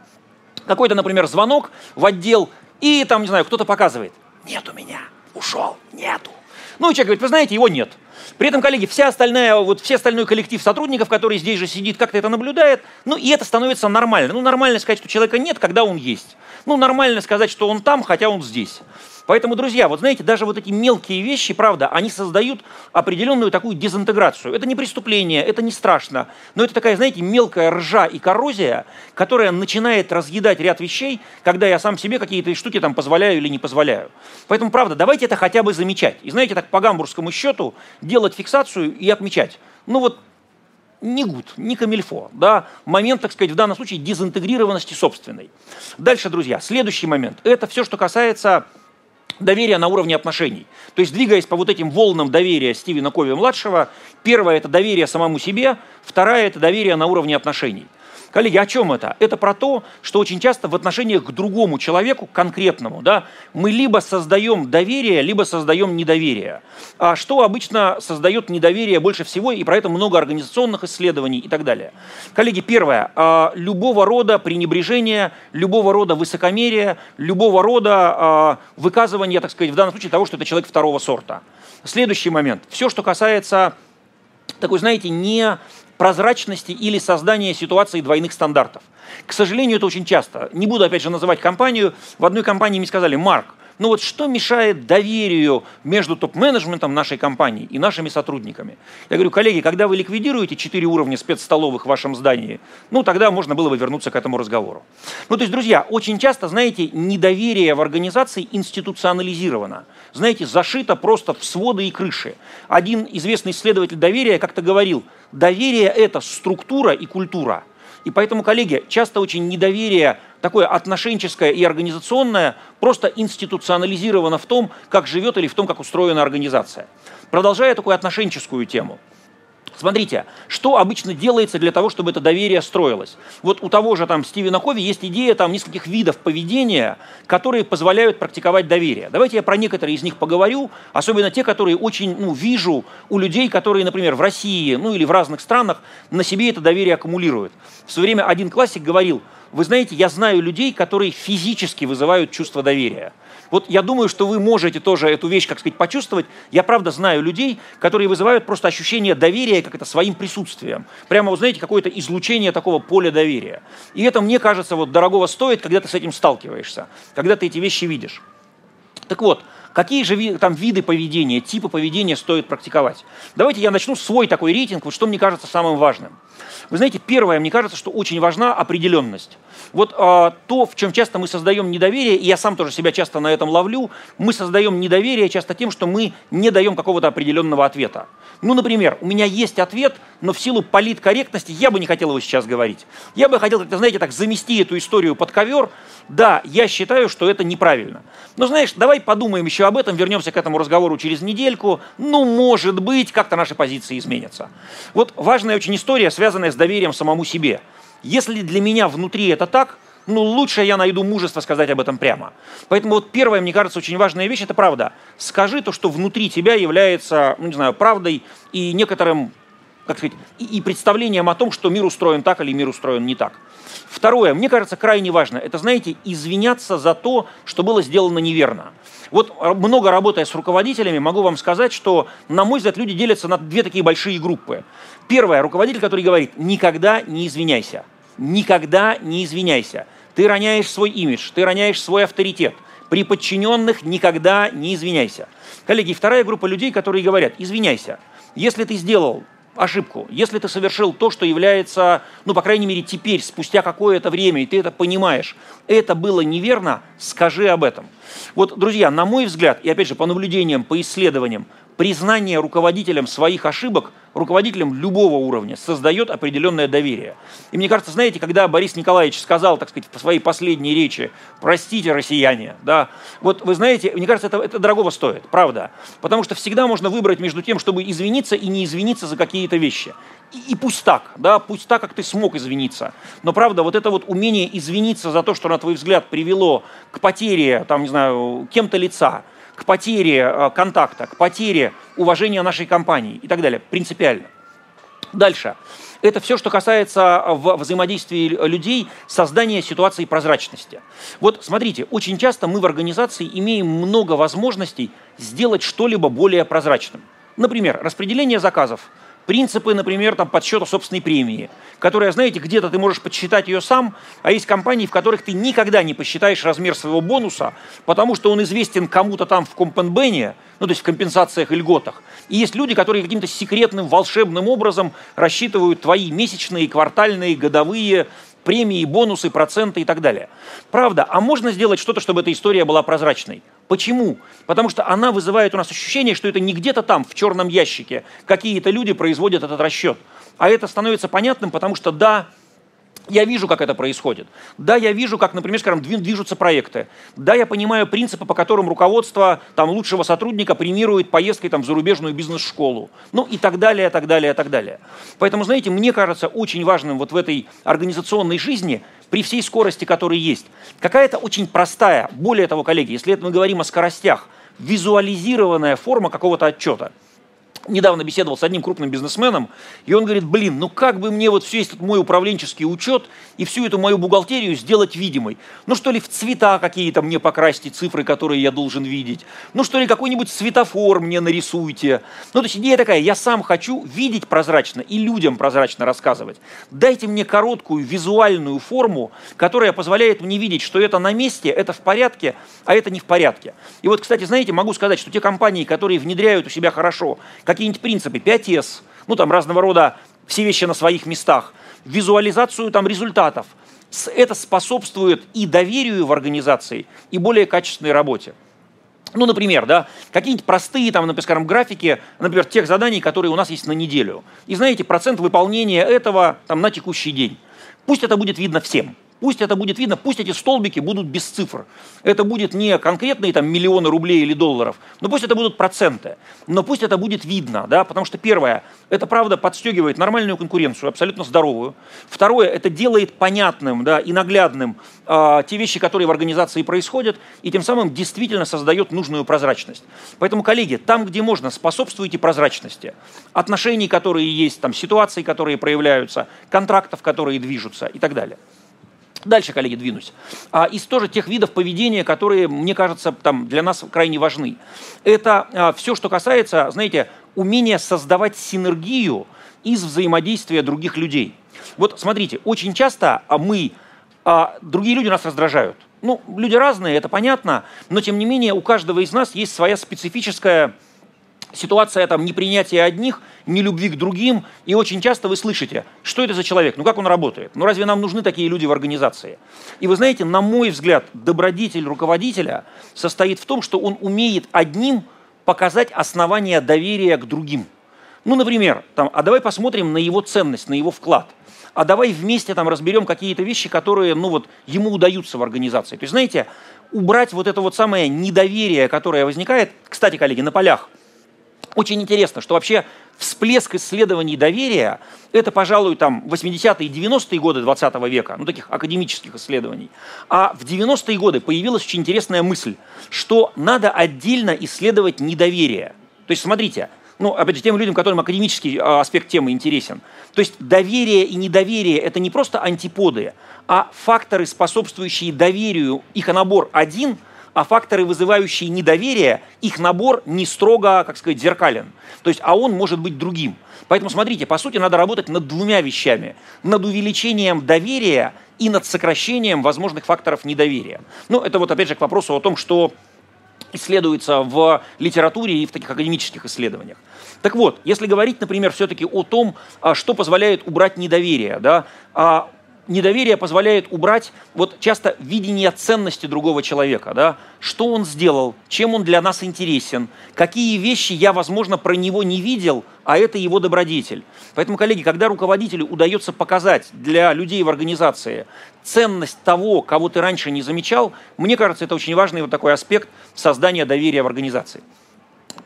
Какой-то, например, звонок в отдел, и там, не знаю, кто-то показывает. Нет у меня, ушел, нету. Ну, и человек говорит, вы знаете, его нет. При этом, коллеги, вся остальная, вот все остальной коллектив сотрудников, который здесь же сидит, как-то это наблюдает, ну и это становится нормально. Ну, нормально сказать, что человека нет, когда он есть. Ну, нормально сказать, что он там, хотя он здесь. Поэтому, друзья, вот знаете, даже вот эти мелкие вещи, правда, они создают определенную такую дезинтеграцию. Это не преступление, это не страшно, но это такая, знаете, мелкая ржа и коррозия, которая начинает разъедать ряд вещей, когда я сам себе какие-то штуки там позволяю или не позволяю. Поэтому, правда, давайте это хотя бы замечать. И знаете, так по гамбургскому счету делать фиксацию и отмечать. Ну вот не гуд, не камильфо, да, момент, так сказать, в данном случае дезинтегрированности собственной. Дальше, друзья, следующий момент. Это все, что касается доверия на уровне отношений. То есть, двигаясь по вот этим волнам доверия Стивена Кови-младшего, первое – это доверие самому себе, второе – это доверие на уровне отношений. Коллеги, о чем это? Это про то, что очень часто в отношениях к другому человеку, конкретному, да, мы либо создаем доверие, либо создаем недоверие. А что обычно создает недоверие больше всего, и про это много организационных исследований и так далее. Коллеги, первое. А, любого рода пренебрежение, любого рода высокомерие, любого рода а, выказывание, так сказать, в данном случае того, что это человек второго сорта. Следующий момент. Все, что касается такой, знаете, не прозрачности или создания ситуации двойных стандартов. К сожалению, это очень часто. Не буду, опять же, называть компанию. В одной компании мне сказали, Марк, ну вот что мешает доверию между топ-менеджментом нашей компании и нашими сотрудниками? Я говорю, коллеги, когда вы ликвидируете четыре уровня спецстоловых в вашем здании, ну тогда можно было бы вернуться к этому разговору. Ну то есть, друзья, очень часто, знаете, недоверие в организации институционализировано. Знаете, зашито просто в своды и крыши. Один известный исследователь доверия как-то говорил, доверие – это структура и культура – и поэтому, коллеги, часто очень недоверие такое отношенческое и организационное просто институционализировано в том, как живет или в том, как устроена организация. Продолжая такую отношенческую тему – Смотрите, что обычно делается для того, чтобы это доверие строилось. Вот у того же там Стивена Кови есть идея там нескольких видов поведения, которые позволяют практиковать доверие. Давайте я про некоторые из них поговорю, особенно те, которые очень ну, вижу у людей, которые, например, в России, ну или в разных странах на себе это доверие аккумулируют. В свое время один классик говорил, вы знаете, я знаю людей, которые физически вызывают чувство доверия. Вот я думаю, что вы можете тоже эту вещь, как сказать, почувствовать. Я правда знаю людей, которые вызывают просто ощущение доверия как это своим присутствием. Прямо, вы знаете, какое-то излучение такого поля доверия. И это, мне кажется, вот дорогого стоит, когда ты с этим сталкиваешься, когда ты эти вещи видишь. Так вот, Какие же там виды поведения, типы поведения стоит практиковать? Давайте я начну свой такой рейтинг, вот что мне кажется самым важным. Вы знаете, первое, мне кажется, что очень важна определенность. Вот э, то, в чем часто мы создаем недоверие, и я сам тоже себя часто на этом ловлю, мы создаем недоверие часто тем, что мы не даем какого-то определенного ответа. Ну, например, у меня есть ответ, но в силу политкорректности я бы не хотел его сейчас говорить. Я бы хотел, как-то, знаете, так замести эту историю под ковер. Да, я считаю, что это неправильно. Но знаешь, давай подумаем еще об этом, вернемся к этому разговору через недельку. Ну, может быть, как-то наши позиции изменятся. Вот важная очень история, связанная с доверием самому себе. Если для меня внутри это так, ну, лучше я найду мужество сказать об этом прямо. Поэтому вот первая, мне кажется, очень важная вещь – это правда. Скажи то, что внутри тебя является, ну, не знаю, правдой и некоторым, как сказать, и, и представлением о том, что мир устроен так или мир устроен не так. Второе, мне кажется, крайне важно, это, знаете, извиняться за то, что было сделано неверно. Вот много работая с руководителями, могу вам сказать, что, на мой взгляд, люди делятся на две такие большие группы. Первое, руководитель, который говорит, никогда не извиняйся. Никогда не извиняйся. Ты роняешь свой имидж, ты роняешь свой авторитет. При подчиненных никогда не извиняйся. Коллеги, вторая группа людей, которые говорят, извиняйся. Если ты сделал ошибку, если ты совершил то, что является, ну, по крайней мере, теперь, спустя какое-то время, и ты это понимаешь, это было неверно, скажи об этом. Вот, друзья, на мой взгляд, и опять же по наблюдениям, по исследованиям, признание руководителем своих ошибок, руководителем любого уровня, создает определенное доверие. И мне кажется, знаете, когда Борис Николаевич сказал, так сказать, в своей последней речи, простите, россияне, да, вот вы знаете, мне кажется, это, это дорогого стоит, правда. Потому что всегда можно выбрать между тем, чтобы извиниться и не извиниться за какие-то вещи. И, и пусть так, да, пусть так, как ты смог извиниться. Но правда, вот это вот умение извиниться за то, что, на твой взгляд, привело к потере, там, не знаю, кем-то лица, к потере э, контакта, к потере уважения нашей компании и так далее. Принципиально. Дальше. Это все, что касается э, взаимодействия людей, создания ситуации прозрачности. Вот смотрите, очень часто мы в организации имеем много возможностей сделать что-либо более прозрачным. Например, распределение заказов – принципы, например, там, подсчета собственной премии, которая, знаете, где-то ты можешь подсчитать ее сам, а есть компании, в которых ты никогда не посчитаешь размер своего бонуса, потому что он известен кому-то там в компенбене, ну, то есть в компенсациях и льготах. И есть люди, которые каким-то секретным, волшебным образом рассчитывают твои месячные, квартальные, годовые премии, бонусы, проценты и так далее. Правда, а можно сделать что-то, чтобы эта история была прозрачной? Почему? Потому что она вызывает у нас ощущение, что это не где-то там, в черном ящике, какие-то люди производят этот расчет. А это становится понятным, потому что да, я вижу, как это происходит. Да, я вижу, как, например, скажем, движутся проекты. Да, я понимаю принципы, по которым руководство там, лучшего сотрудника премирует поездкой там, в зарубежную бизнес-школу. Ну и так далее, так далее, так далее. Поэтому, знаете, мне кажется очень важным вот в этой организационной жизни, при всей скорости, которая есть, какая-то очень простая, более того, коллеги, если мы говорим о скоростях, визуализированная форма какого-то отчета – недавно беседовал с одним крупным бизнесменом, и он говорит, блин, ну как бы мне вот все этот мой управленческий учет и всю эту мою бухгалтерию сделать видимой? Ну что ли в цвета какие-то мне покрасьте, цифры, которые я должен видеть? Ну что ли какой-нибудь светофор мне нарисуйте? Ну то есть идея такая, я сам хочу видеть прозрачно и людям прозрачно рассказывать. Дайте мне короткую визуальную форму, которая позволяет мне видеть, что это на месте, это в порядке, а это не в порядке. И вот, кстати, знаете, могу сказать, что те компании, которые внедряют у себя хорошо, какие-нибудь принципы, 5С, ну там разного рода все вещи на своих местах, визуализацию там результатов. Это способствует и доверию в организации, и более качественной работе. Ну, например, да, какие-нибудь простые, там, например, скажем, графики, например, тех заданий, которые у нас есть на неделю. И знаете, процент выполнения этого там, на текущий день. Пусть это будет видно всем. Пусть это будет видно, пусть эти столбики будут без цифр. Это будет не конкретные там, миллионы рублей или долларов, но пусть это будут проценты. Но пусть это будет видно, да, потому что первое, это правда подстегивает нормальную конкуренцию, абсолютно здоровую. Второе, это делает понятным да, и наглядным э, те вещи, которые в организации происходят, и тем самым действительно создает нужную прозрачность. Поэтому, коллеги, там, где можно, способствуйте прозрачности. Отношений, которые есть, там, ситуаций, которые проявляются, контрактов, которые движутся и так далее. Дальше, коллеги, двинусь. А, из тоже тех видов поведения, которые, мне кажется, там, для нас крайне важны. Это а, все, что касается, знаете, умения создавать синергию из взаимодействия других людей. Вот смотрите, очень часто а, мы, а, другие люди нас раздражают. Ну, люди разные, это понятно, но тем не менее у каждого из нас есть своя специфическая ситуация там непринятия одних, не любви к другим, и очень часто вы слышите, что это за человек, ну как он работает, ну разве нам нужны такие люди в организации? И вы знаете, на мой взгляд, добродетель руководителя состоит в том, что он умеет одним показать основания доверия к другим. Ну, например, там, а давай посмотрим на его ценность, на его вклад. А давай вместе там разберем какие-то вещи, которые, ну вот, ему удаются в организации. То есть, знаете, убрать вот это вот самое недоверие, которое возникает, кстати, коллеги, на полях – очень интересно, что вообще всплеск исследований доверия – это, пожалуй, там 80-е и 90-е годы 20 века, ну, таких академических исследований. А в 90-е годы появилась очень интересная мысль, что надо отдельно исследовать недоверие. То есть, смотрите, ну, опять же, тем людям, которым академический а, аспект темы интересен. То есть доверие и недоверие – это не просто антиподы, а факторы, способствующие доверию, их набор один – а факторы, вызывающие недоверие, их набор не строго, как сказать, зеркален. То есть, а он может быть другим. Поэтому, смотрите, по сути, надо работать над двумя вещами. Над увеличением доверия и над сокращением возможных факторов недоверия. Ну, это вот, опять же, к вопросу о том, что исследуется в литературе и в таких академических исследованиях. Так вот, если говорить, например, все-таки о том, а, что позволяет убрать недоверие, да, а недоверие позволяет убрать вот часто видение ценности другого человека, да, что он сделал, чем он для нас интересен, какие вещи я, возможно, про него не видел, а это его добродетель. Поэтому, коллеги, когда руководителю удается показать для людей в организации ценность того, кого ты раньше не замечал, мне кажется, это очень важный вот такой аспект создания доверия в организации.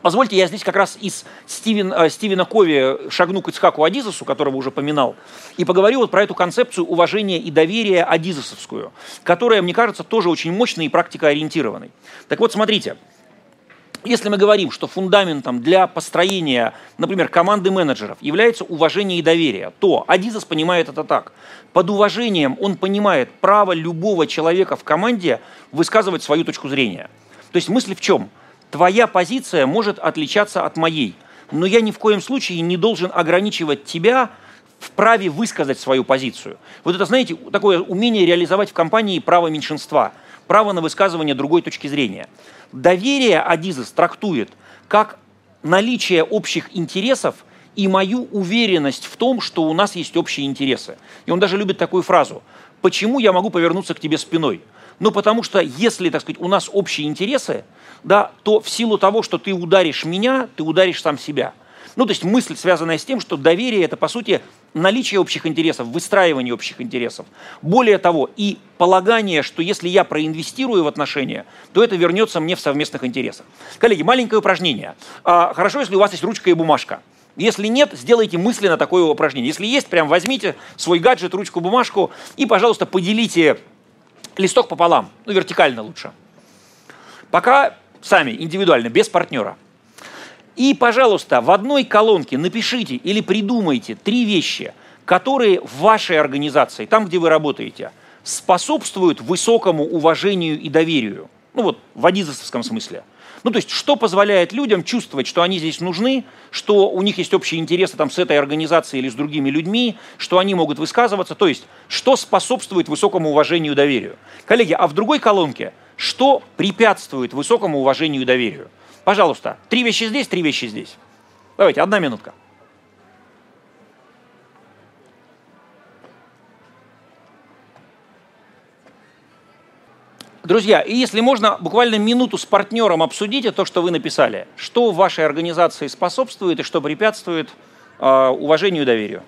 Позвольте, я здесь как раз из Стивен, э, Стивена Кови шагну к Ицхаку Адизесу, которого уже поминал, и поговорю вот про эту концепцию уважения и доверия адизесовскую, которая, мне кажется, тоже очень мощной и практикоориентированной. Так вот, смотрите, если мы говорим, что фундаментом для построения, например, команды менеджеров является уважение и доверие, то Адизес понимает это так. Под уважением он понимает право любого человека в команде высказывать свою точку зрения. То есть мысль в чем? Твоя позиция может отличаться от моей, но я ни в коем случае не должен ограничивать тебя в праве высказать свою позицию. Вот это, знаете, такое умение реализовать в компании право меньшинства, право на высказывание другой точки зрения. Доверие Адизес трактует как наличие общих интересов и мою уверенность в том, что у нас есть общие интересы. И он даже любит такую фразу. Почему я могу повернуться к тебе спиной? Ну, потому что если, так сказать, у нас общие интересы, да, то в силу того, что ты ударишь меня, ты ударишь сам себя. Ну, то есть мысль, связанная с тем, что доверие – это, по сути, наличие общих интересов, выстраивание общих интересов. Более того, и полагание, что если я проинвестирую в отношения, то это вернется мне в совместных интересах. Коллеги, маленькое упражнение. А, хорошо, если у вас есть ручка и бумажка. Если нет, сделайте мысленно такое упражнение. Если есть, прям возьмите свой гаджет, ручку, бумажку и, пожалуйста, поделите листок пополам. Ну, вертикально лучше. Пока сами, индивидуально, без партнера. И, пожалуйста, в одной колонке напишите или придумайте три вещи, которые в вашей организации, там, где вы работаете, способствуют высокому уважению и доверию. Ну вот, в адизовском смысле. Ну, то есть, что позволяет людям чувствовать, что они здесь нужны, что у них есть общие интересы там, с этой организацией или с другими людьми, что они могут высказываться, то есть, что способствует высокому уважению и доверию. Коллеги, а в другой колонке – что препятствует высокому уважению и доверию? Пожалуйста, три вещи здесь, три вещи здесь. Давайте, одна минутка. Друзья, и если можно, буквально минуту с партнером обсудите то, что вы написали. Что в вашей организации способствует и что препятствует э, уважению и доверию?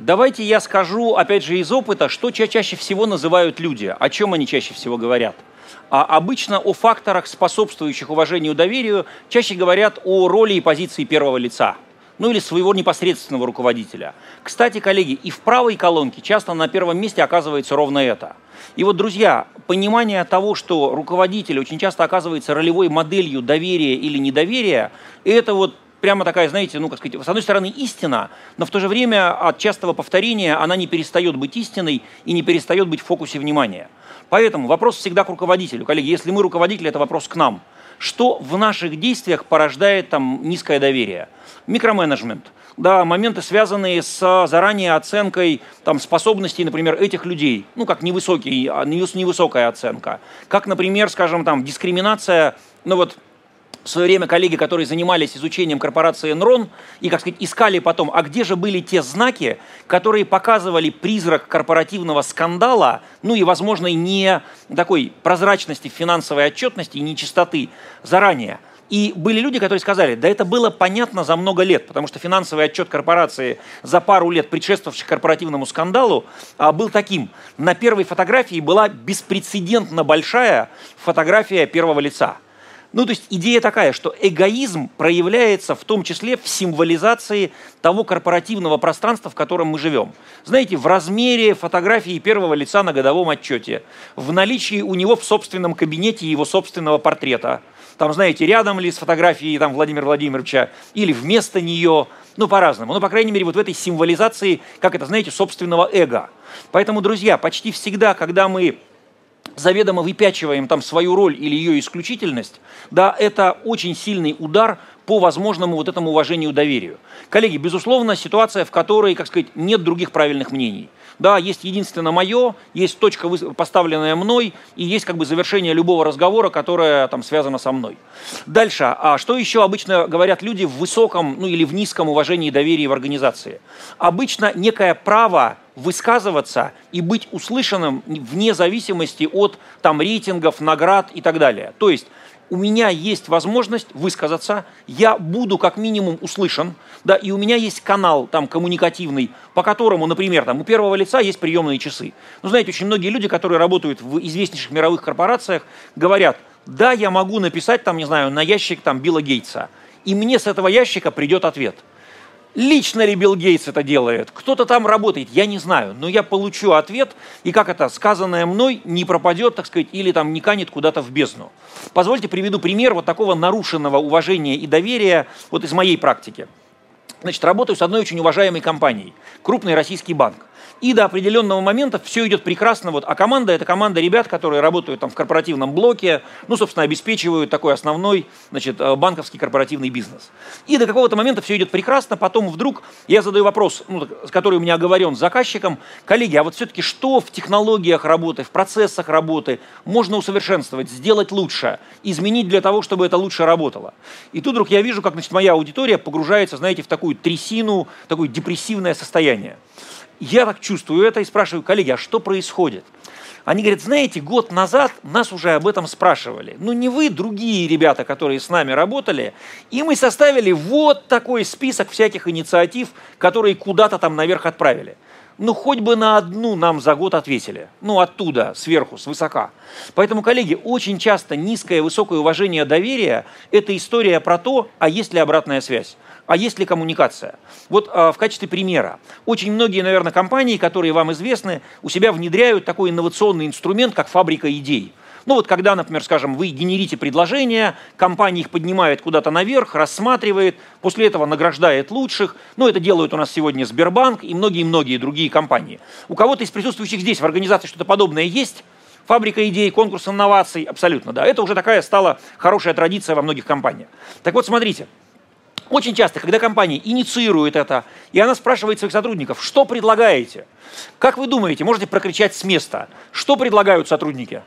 Давайте я скажу, опять же, из опыта, что чаще всего называют люди, о чем они чаще всего говорят. А обычно о факторах, способствующих уважению и доверию, чаще говорят о роли и позиции первого лица, ну или своего непосредственного руководителя. Кстати, коллеги, и в правой колонке часто на первом месте оказывается ровно это. И вот, друзья, понимание того, что руководитель очень часто оказывается ролевой моделью доверия или недоверия, это вот прямо такая, знаете, ну, как сказать, с одной стороны истина, но в то же время от частого повторения она не перестает быть истиной и не перестает быть в фокусе внимания. Поэтому вопрос всегда к руководителю. Коллеги, если мы руководители, это вопрос к нам. Что в наших действиях порождает там низкое доверие? Микроменеджмент. Да, моменты, связанные с заранее оценкой там, способностей, например, этих людей. Ну, как невысокий, а, невысокая оценка. Как, например, скажем, там, дискриминация, ну вот, в свое время коллеги, которые занимались изучением корпорации Enron и, как сказать, искали потом, а где же были те знаки, которые показывали призрак корпоративного скандала, ну и, возможно, не такой прозрачности финансовой отчетности и нечистоты заранее. И были люди, которые сказали, да это было понятно за много лет, потому что финансовый отчет корпорации за пару лет, предшествовавших корпоративному скандалу, а, был таким. На первой фотографии была беспрецедентно большая фотография первого лица – ну, то есть идея такая, что эгоизм проявляется в том числе в символизации того корпоративного пространства, в котором мы живем. Знаете, в размере фотографии первого лица на годовом отчете, в наличии у него в собственном кабинете его собственного портрета. Там, знаете, рядом ли с фотографией там, Владимира Владимировича или вместо нее, ну, по-разному. Ну, по крайней мере, вот в этой символизации, как это, знаете, собственного эго. Поэтому, друзья, почти всегда, когда мы заведомо выпячиваем там свою роль или ее исключительность, да, это очень сильный удар по возможному вот этому уважению, доверию. Коллеги, безусловно, ситуация, в которой, как сказать, нет других правильных мнений. Да, есть единственно мое, есть точка, поставленная мной, и есть как бы завершение любого разговора, которое там связано со мной. Дальше. А что еще обычно говорят люди в высоком, ну или в низком уважении и доверии в организации? Обычно некое право высказываться и быть услышанным вне зависимости от там, рейтингов, наград и так далее. То есть у меня есть возможность высказаться, я буду как минимум услышан, да, и у меня есть канал там коммуникативный, по которому, например, там у первого лица есть приемные часы. Ну, знаете, очень многие люди, которые работают в известнейших мировых корпорациях, говорят, да, я могу написать там, не знаю, на ящик там Билла Гейтса, и мне с этого ящика придет ответ – Лично ли Билл Гейтс это делает? Кто-то там работает? Я не знаю. Но я получу ответ, и как это, сказанное мной не пропадет, так сказать, или там не канет куда-то в бездну. Позвольте приведу пример вот такого нарушенного уважения и доверия вот из моей практики. Значит, работаю с одной очень уважаемой компанией, крупный российский банк и до определенного момента все идет прекрасно. Вот, а команда – это команда ребят, которые работают там в корпоративном блоке, ну, собственно, обеспечивают такой основной значит, э, банковский корпоративный бизнес. И до какого-то момента все идет прекрасно, потом вдруг я задаю вопрос, ну, который у меня оговорен с заказчиком, коллеги, а вот все-таки что в технологиях работы, в процессах работы можно усовершенствовать, сделать лучше, изменить для того, чтобы это лучше работало? И тут вдруг я вижу, как значит, моя аудитория погружается, знаете, в такую трясину, такое депрессивное состояние. Я так чувствую это и спрашиваю, коллеги, а что происходит? Они говорят, знаете, год назад нас уже об этом спрашивали. Ну не вы, другие ребята, которые с нами работали. И мы составили вот такой список всяких инициатив, которые куда-то там наверх отправили. Ну, хоть бы на одну нам за год ответили. Ну, оттуда, сверху, свысока. Поэтому, коллеги, очень часто низкое, высокое уважение доверия – это история про то, а есть ли обратная связь а есть ли коммуникация? Вот э, в качестве примера. Очень многие, наверное, компании, которые вам известны, у себя внедряют такой инновационный инструмент, как фабрика идей. Ну вот когда, например, скажем, вы генерите предложения, компания их поднимает куда-то наверх, рассматривает, после этого награждает лучших. Ну это делают у нас сегодня Сбербанк и многие-многие другие компании. У кого-то из присутствующих здесь в организации что-то подобное есть? Фабрика идей, конкурс инноваций, абсолютно, да. Это уже такая стала хорошая традиция во многих компаниях. Так вот, смотрите, очень часто, когда компания инициирует это, и она спрашивает своих сотрудников, что предлагаете? Как вы думаете, можете прокричать с места, что предлагают сотрудники?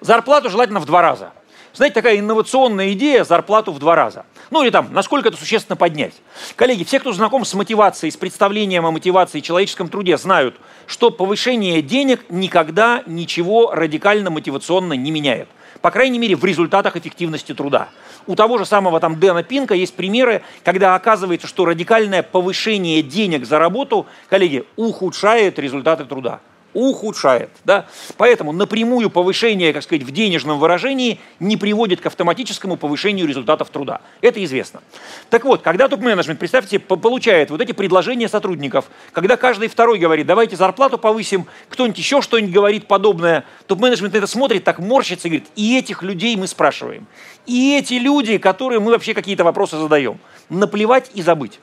Зарплату желательно в два раза. Знаете, такая инновационная идея – зарплату в два раза. Ну или там, насколько это существенно поднять. Коллеги, все, кто знаком с мотивацией, с представлением о мотивации и человеческом труде, знают, что повышение денег никогда ничего радикально мотивационно не меняет. По крайней мере, в результатах эффективности труда. У того же самого там Дэна Пинка есть примеры, когда оказывается, что радикальное повышение денег за работу, коллеги, ухудшает результаты труда ухудшает. Да? Поэтому напрямую повышение, как сказать, в денежном выражении не приводит к автоматическому повышению результатов труда. Это известно. Так вот, когда топ-менеджмент, представьте, получает вот эти предложения сотрудников, когда каждый второй говорит, давайте зарплату повысим, кто-нибудь еще что-нибудь говорит подобное, топ-менеджмент это смотрит, так морщится и говорит, и этих людей мы спрашиваем. И эти люди, которые мы вообще какие-то вопросы задаем. Наплевать и забыть.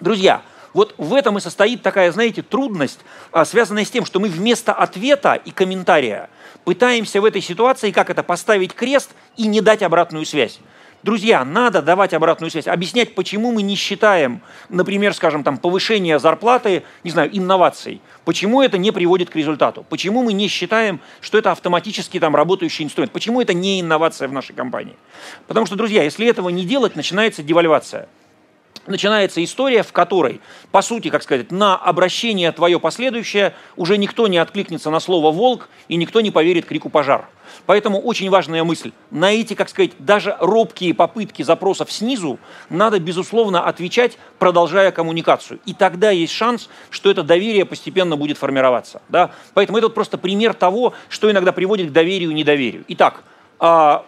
Друзья, вот в этом и состоит такая, знаете, трудность, а, связанная с тем, что мы вместо ответа и комментария пытаемся в этой ситуации, как это, поставить крест и не дать обратную связь. Друзья, надо давать обратную связь, объяснять, почему мы не считаем, например, скажем, там, повышение зарплаты, не знаю, инновацией. Почему это не приводит к результату? Почему мы не считаем, что это автоматически там работающий инструмент? Почему это не инновация в нашей компании? Потому что, друзья, если этого не делать, начинается девальвация начинается история, в которой, по сути, как сказать, на обращение твое последующее уже никто не откликнется на слово «волк» и никто не поверит крику «пожар». Поэтому очень важная мысль. На эти, как сказать, даже робкие попытки запросов снизу надо, безусловно, отвечать, продолжая коммуникацию. И тогда есть шанс, что это доверие постепенно будет формироваться. Да? Поэтому это просто пример того, что иногда приводит к доверию и недоверию. Итак, а,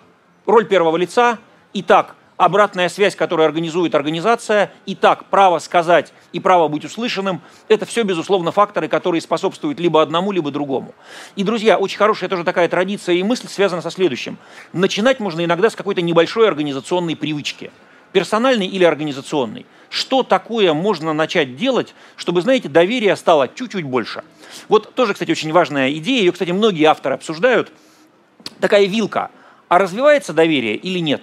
роль первого лица. Итак, обратная связь, которую организует организация, и так право сказать и право быть услышанным, это все, безусловно, факторы, которые способствуют либо одному, либо другому. И, друзья, очень хорошая тоже такая традиция и мысль связана со следующим. Начинать можно иногда с какой-то небольшой организационной привычки. Персональной или организационной. Что такое можно начать делать, чтобы, знаете, доверие стало чуть-чуть больше? Вот тоже, кстати, очень важная идея, ее, кстати, многие авторы обсуждают. Такая вилка. А развивается доверие или нет?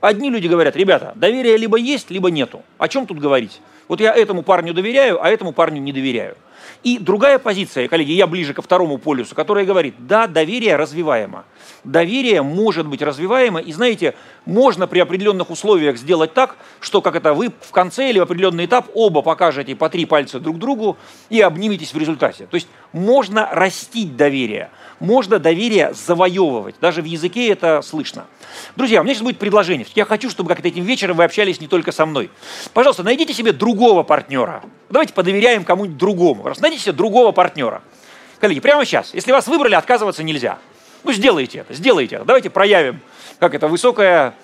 Одни люди говорят, ребята, доверие либо есть, либо нету. О чем тут говорить? Вот я этому парню доверяю, а этому парню не доверяю. И другая позиция, коллеги, я ближе ко второму полюсу, которая говорит, да, доверие развиваемо. Доверие может быть развиваемо, и знаете, можно при определенных условиях сделать так, что как это вы в конце или в определенный этап оба покажете по три пальца друг другу и обниметесь в результате. То есть можно растить доверие, можно доверие завоевывать. Даже в языке это слышно. Друзья, у меня сейчас будет предложение. Я хочу, чтобы как-то этим вечером вы общались не только со мной. Пожалуйста, найдите себе другого партнера. Давайте подоверяем кому-нибудь другому. Найдите себе другого партнера. Коллеги, прямо сейчас. Если вас выбрали, отказываться нельзя. Ну, сделайте это, сделайте это. Давайте проявим, как это, высокая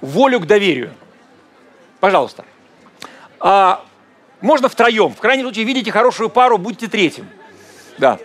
волю к доверию. Пожалуйста. А, можно втроем. В крайнем случае, видите хорошую пару, будьте третьим. Да.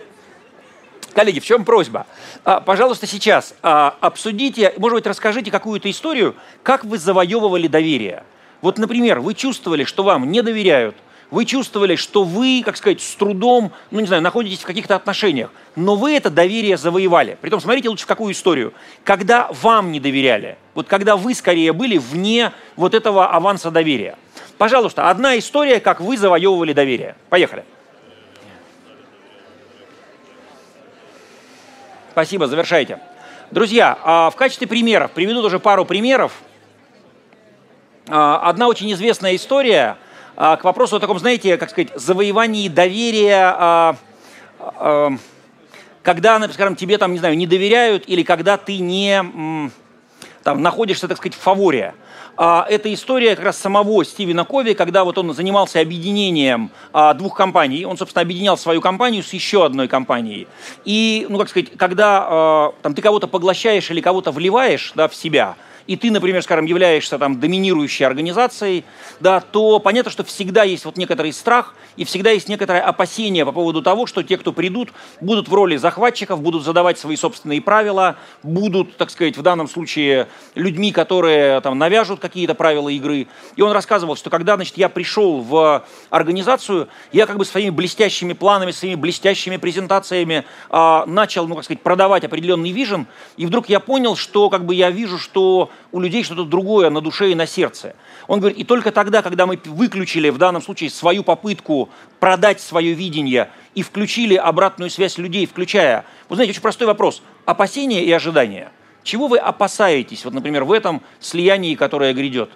Коллеги, в чем просьба? А, пожалуйста, сейчас а, обсудите, может быть, расскажите какую-то историю, как вы завоевывали доверие. Вот, например, вы чувствовали, что вам не доверяют, вы чувствовали, что вы, как сказать, с трудом, ну не знаю, находитесь в каких-то отношениях, но вы это доверие завоевали. Притом, смотрите лучше в какую историю. Когда вам не доверяли, вот когда вы скорее были вне вот этого аванса доверия. Пожалуйста, одна история, как вы завоевывали доверие. Поехали. Спасибо, завершайте. Друзья, а, в качестве примеров, приведу тоже пару примеров. А, одна очень известная история к вопросу о таком, знаете, как сказать, завоевании доверия, когда, скажем, тебе там, не знаю, не доверяют или когда ты не там, находишься, так сказать, в фаворе. А, это история как раз самого Стивена Кови, когда вот он занимался объединением а, двух компаний. Он, собственно, объединял свою компанию с еще одной компанией. И, ну, как сказать, когда а, там, ты кого-то поглощаешь или кого-то вливаешь да, в себя – и ты, например, скажем, являешься там доминирующей организацией, да, то понятно, что всегда есть вот некоторый страх и всегда есть некоторое опасение по поводу того, что те, кто придут, будут в роли захватчиков, будут задавать свои собственные правила, будут, так сказать, в данном случае людьми, которые там навяжут какие-то правила игры. И он рассказывал, что когда, значит, я пришел в организацию, я как бы своими блестящими планами, своими блестящими презентациями а, начал, ну, как сказать, продавать определенный вижен, и вдруг я понял, что как бы я вижу, что у людей что-то другое на душе и на сердце. Он говорит, и только тогда, когда мы выключили в данном случае свою попытку продать свое видение и включили обратную связь людей, включая, вы знаете, очень простой вопрос, опасения и ожидания. Чего вы опасаетесь, вот, например, в этом слиянии, которое грядет?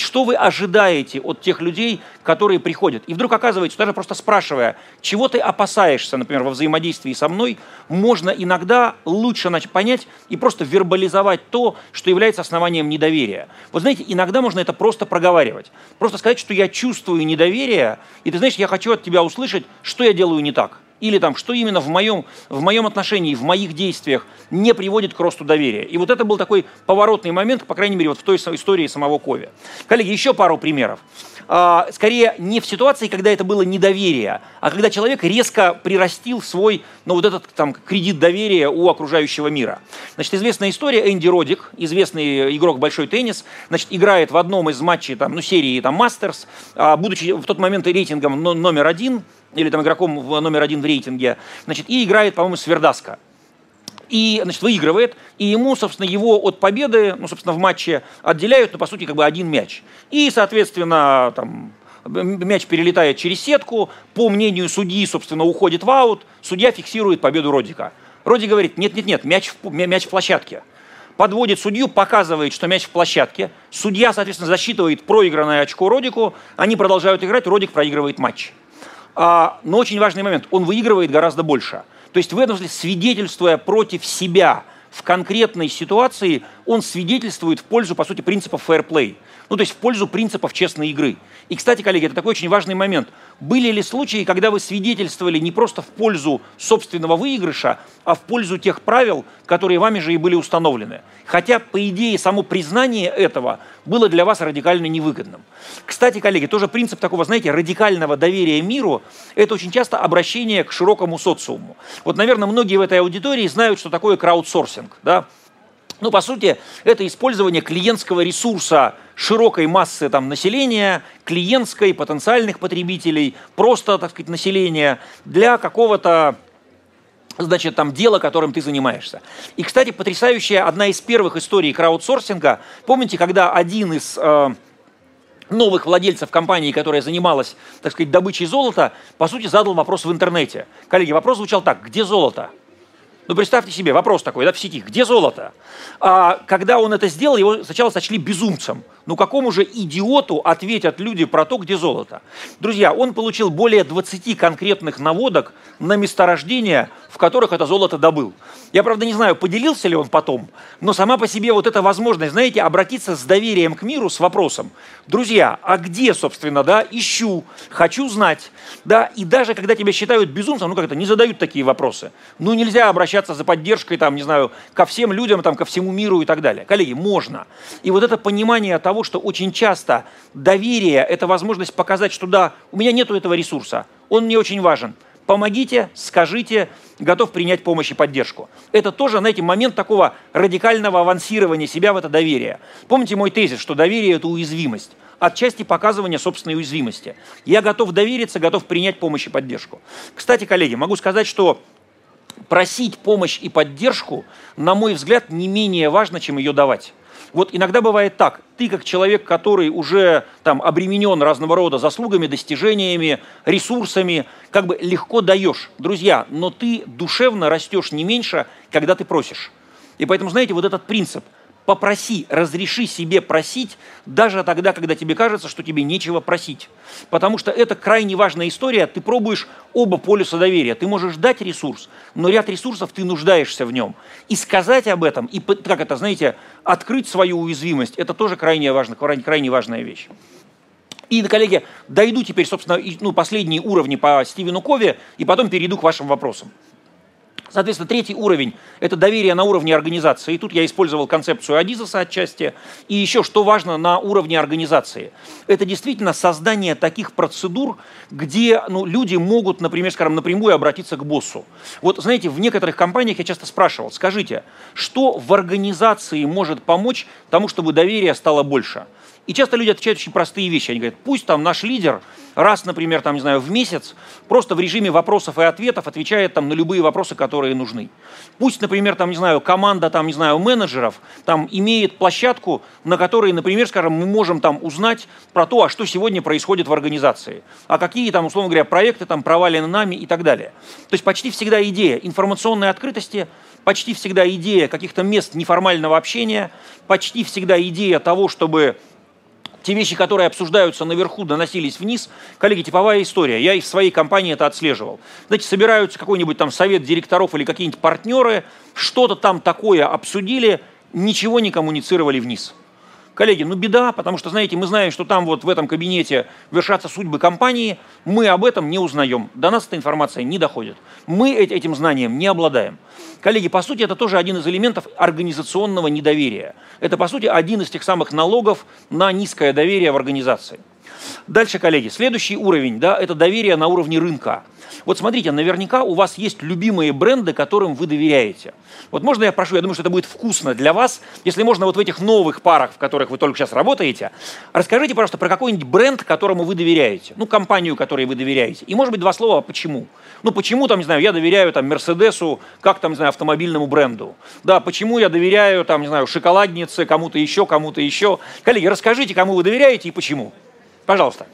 Что вы ожидаете от тех людей, которые приходят. И вдруг оказывается, даже просто спрашивая, чего ты опасаешься, например, во взаимодействии со мной, можно иногда лучше понять и просто вербализовать то, что является основанием недоверия. Вот знаете, иногда можно это просто проговаривать. Просто сказать, что я чувствую недоверие, и ты знаешь, я хочу от тебя услышать, что я делаю не так или там, что именно в моем, в моем отношении, в моих действиях не приводит к росту доверия. И вот это был такой поворотный момент, по крайней мере, вот в той истории самого Кови. Коллеги, еще пару примеров. А, скорее, не в ситуации, когда это было недоверие, а когда человек резко прирастил свой, ну, вот этот там кредит доверия у окружающего мира. Значит, известная история, Энди Родик, известный игрок большой теннис, значит, играет в одном из матчей, там, ну, серии, там, Мастерс, а, будучи в тот момент рейтингом номер один, или там игроком номер один в рейтинге, значит, и играет, по-моему, Свердаска. И, значит, выигрывает, и ему, собственно, его от победы, ну, собственно, в матче отделяют, ну, по сути, как бы один мяч. И, соответственно, там, мяч перелетает через сетку, по мнению судьи, собственно, уходит в аут, судья фиксирует победу Родика. Роди говорит, нет-нет-нет, мяч мяч в площадке. Подводит судью, показывает, что мяч в площадке. Судья, соответственно, засчитывает проигранное очко Родику, они продолжают играть, Родик проигрывает матч. А, но очень важный момент, он выигрывает гораздо больше. То есть в этом смысле, свидетельствуя против себя в конкретной ситуации, он свидетельствует в пользу, по сути, принципов fair play. Ну, то есть в пользу принципов честной игры. И, кстати, коллеги, это такой очень важный момент. Были ли случаи, когда вы свидетельствовали не просто в пользу собственного выигрыша, а в пользу тех правил, которые вами же и были установлены? Хотя, по идее, само признание этого было для вас радикально невыгодным. Кстати, коллеги, тоже принцип такого, знаете, радикального доверия миру – это очень часто обращение к широкому социуму. Вот, наверное, многие в этой аудитории знают, что такое краудсорсинг. Да? Ну, по сути, это использование клиентского ресурса широкой массы там, населения, клиентской, потенциальных потребителей, просто, так сказать, населения для какого-то значит, там дело, которым ты занимаешься. И, кстати, потрясающая одна из первых историй краудсорсинга. Помните, когда один из э, новых владельцев компании, которая занималась, так сказать, добычей золота, по сути, задал вопрос в интернете. Коллеги, вопрос звучал так, где золото? Ну, представьте себе, вопрос такой, да, в сети, где золото? А когда он это сделал, его сначала сочли безумцем. Ну, какому же идиоту ответят люди про то, где золото? Друзья, он получил более 20 конкретных наводок на месторождения, в которых это золото добыл. Я, правда, не знаю, поделился ли он потом, но сама по себе вот эта возможность, знаете, обратиться с доверием к миру с вопросом, друзья, а где, собственно, да, ищу, хочу знать, да, и даже когда тебя считают безумцем, ну как это, не задают такие вопросы. Ну нельзя обращаться за поддержкой, там, не знаю, ко всем людям, там, ко всему миру и так далее. Коллеги, можно. И вот это понимание того, что очень часто доверие – это возможность показать, что да, у меня нету этого ресурса, он мне очень важен – помогите, скажите, готов принять помощь и поддержку. Это тоже, знаете, момент такого радикального авансирования себя в это доверие. Помните мой тезис, что доверие – это уязвимость отчасти показывания собственной уязвимости. Я готов довериться, готов принять помощь и поддержку. Кстати, коллеги, могу сказать, что просить помощь и поддержку, на мой взгляд, не менее важно, чем ее давать. Вот иногда бывает так. Ты как человек, который уже там обременен разного рода заслугами, достижениями, ресурсами, как бы легко даешь. Друзья, но ты душевно растешь не меньше, когда ты просишь. И поэтому, знаете, вот этот принцип – попроси, разреши себе просить, даже тогда, когда тебе кажется, что тебе нечего просить. Потому что это крайне важная история, ты пробуешь оба полюса доверия. Ты можешь дать ресурс, но ряд ресурсов ты нуждаешься в нем. И сказать об этом, и, как это, знаете, открыть свою уязвимость, это тоже крайне, важно, крайне, важная вещь. И, коллеги, дойду теперь, собственно, ну, последние уровни по Стивену Кови, и потом перейду к вашим вопросам. Соответственно, третий уровень – это доверие на уровне организации. И тут я использовал концепцию Адизеса отчасти. И еще, что важно на уровне организации, это действительно создание таких процедур, где ну, люди могут, например, скажем, напрямую обратиться к боссу. Вот, знаете, в некоторых компаниях я часто спрашивал, скажите, что в организации может помочь тому, чтобы доверие стало больше? И часто люди отвечают очень простые вещи. Они говорят, пусть там наш лидер раз, например, там, не знаю, в месяц просто в режиме вопросов и ответов отвечает там на любые вопросы, которые нужны. Пусть, например, там, не знаю, команда, там, не знаю, менеджеров там имеет площадку, на которой, например, скажем, мы можем там узнать про то, а что сегодня происходит в организации, а какие там, условно говоря, проекты там провалены нами и так далее. То есть почти всегда идея информационной открытости, почти всегда идея каких-то мест неформального общения, почти всегда идея того, чтобы те вещи, которые обсуждаются наверху, доносились вниз. Коллеги, типовая история. Я и в своей компании это отслеживал. Знаете, собираются какой-нибудь там совет директоров или какие-нибудь партнеры, что-то там такое обсудили, ничего не коммуницировали вниз. Коллеги, ну беда, потому что, знаете, мы знаем, что там вот в этом кабинете вершатся судьбы компании, мы об этом не узнаем, до нас эта информация не доходит. Мы этим знанием не обладаем. Коллеги, по сути, это тоже один из элементов организационного недоверия. Это, по сути, один из тех самых налогов на низкое доверие в организации. Дальше, коллеги, следующий уровень, да, это доверие на уровне рынка. Вот смотрите, наверняка у вас есть любимые бренды, которым вы доверяете. Вот можно я прошу, я думаю, что это будет вкусно для вас, если можно вот в этих новых парах, в которых вы только сейчас работаете, расскажите, пожалуйста, про какой-нибудь бренд, которому вы доверяете, ну, компанию, которой вы доверяете. И, может быть, два слова, почему. Ну, почему, там, не знаю, я доверяю, там, Мерседесу, как, там, не знаю, автомобильному бренду. Да, почему я доверяю, там, не знаю, шоколаднице, кому-то еще, кому-то еще. Коллеги, расскажите, кому вы доверяете и почему. Пожалуйста.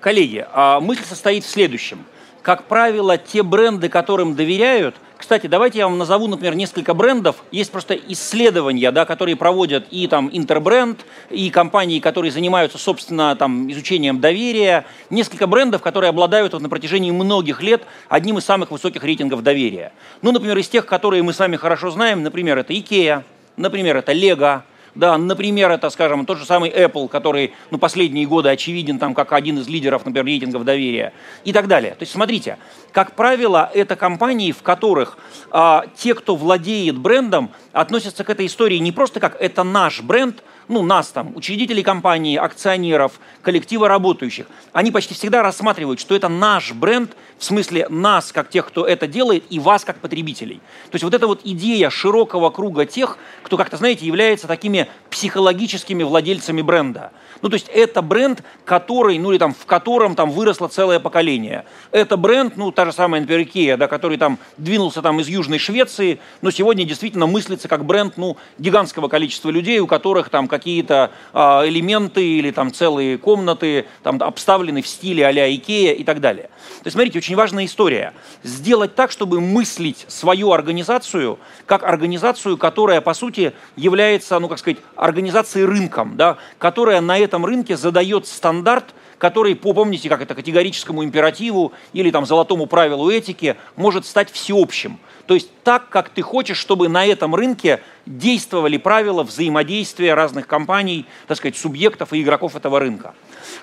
Коллеги, а мысль состоит в следующем. Как правило, те бренды, которым доверяют, кстати, давайте я вам назову, например, несколько брендов. Есть просто исследования, да, которые проводят и там Интербренд, и компании, которые занимаются, собственно, там, изучением доверия. Несколько брендов, которые обладают вот, на протяжении многих лет одним из самых высоких рейтингов доверия. Ну, например, из тех, которые мы с вами хорошо знаем, например, это Ikea, например, это Lego, да, например, это, скажем, тот же самый Apple, который ну, последние годы очевиден там как один из лидеров, например, рейтингов доверия и так далее. То есть, смотрите, как правило, это компании, в которых а, те, кто владеет брендом, относятся к этой истории не просто как это наш бренд, ну, нас там, учредителей компании, акционеров, коллектива работающих, они почти всегда рассматривают, что это наш бренд, в смысле нас, как тех, кто это делает, и вас, как потребителей. То есть вот эта вот идея широкого круга тех, кто, как-то, знаете, является такими психологическими владельцами бренда. Ну, то есть это бренд, который, ну, или там, в котором там выросло целое поколение. Это бренд, ну, та же самая, например, Ikea, да, который там двинулся там из Южной Швеции, но сегодня действительно мыслится как бренд, ну, гигантского количества людей, у которых там какие-то э, элементы или там целые комнаты там обставлены в стиле а-ля Ikea и так далее. То есть, смотрите, очень важная история. Сделать так, чтобы мыслить свою организацию как организацию, которая, по сути, является, ну, как сказать, организацией рынком, да, которая на этом рынке задает стандарт, который, помните, как это категорическому императиву или там золотому правилу этики, может стать всеобщим. То есть так, как ты хочешь, чтобы на этом рынке действовали правила взаимодействия разных компаний, так сказать, субъектов и игроков этого рынка.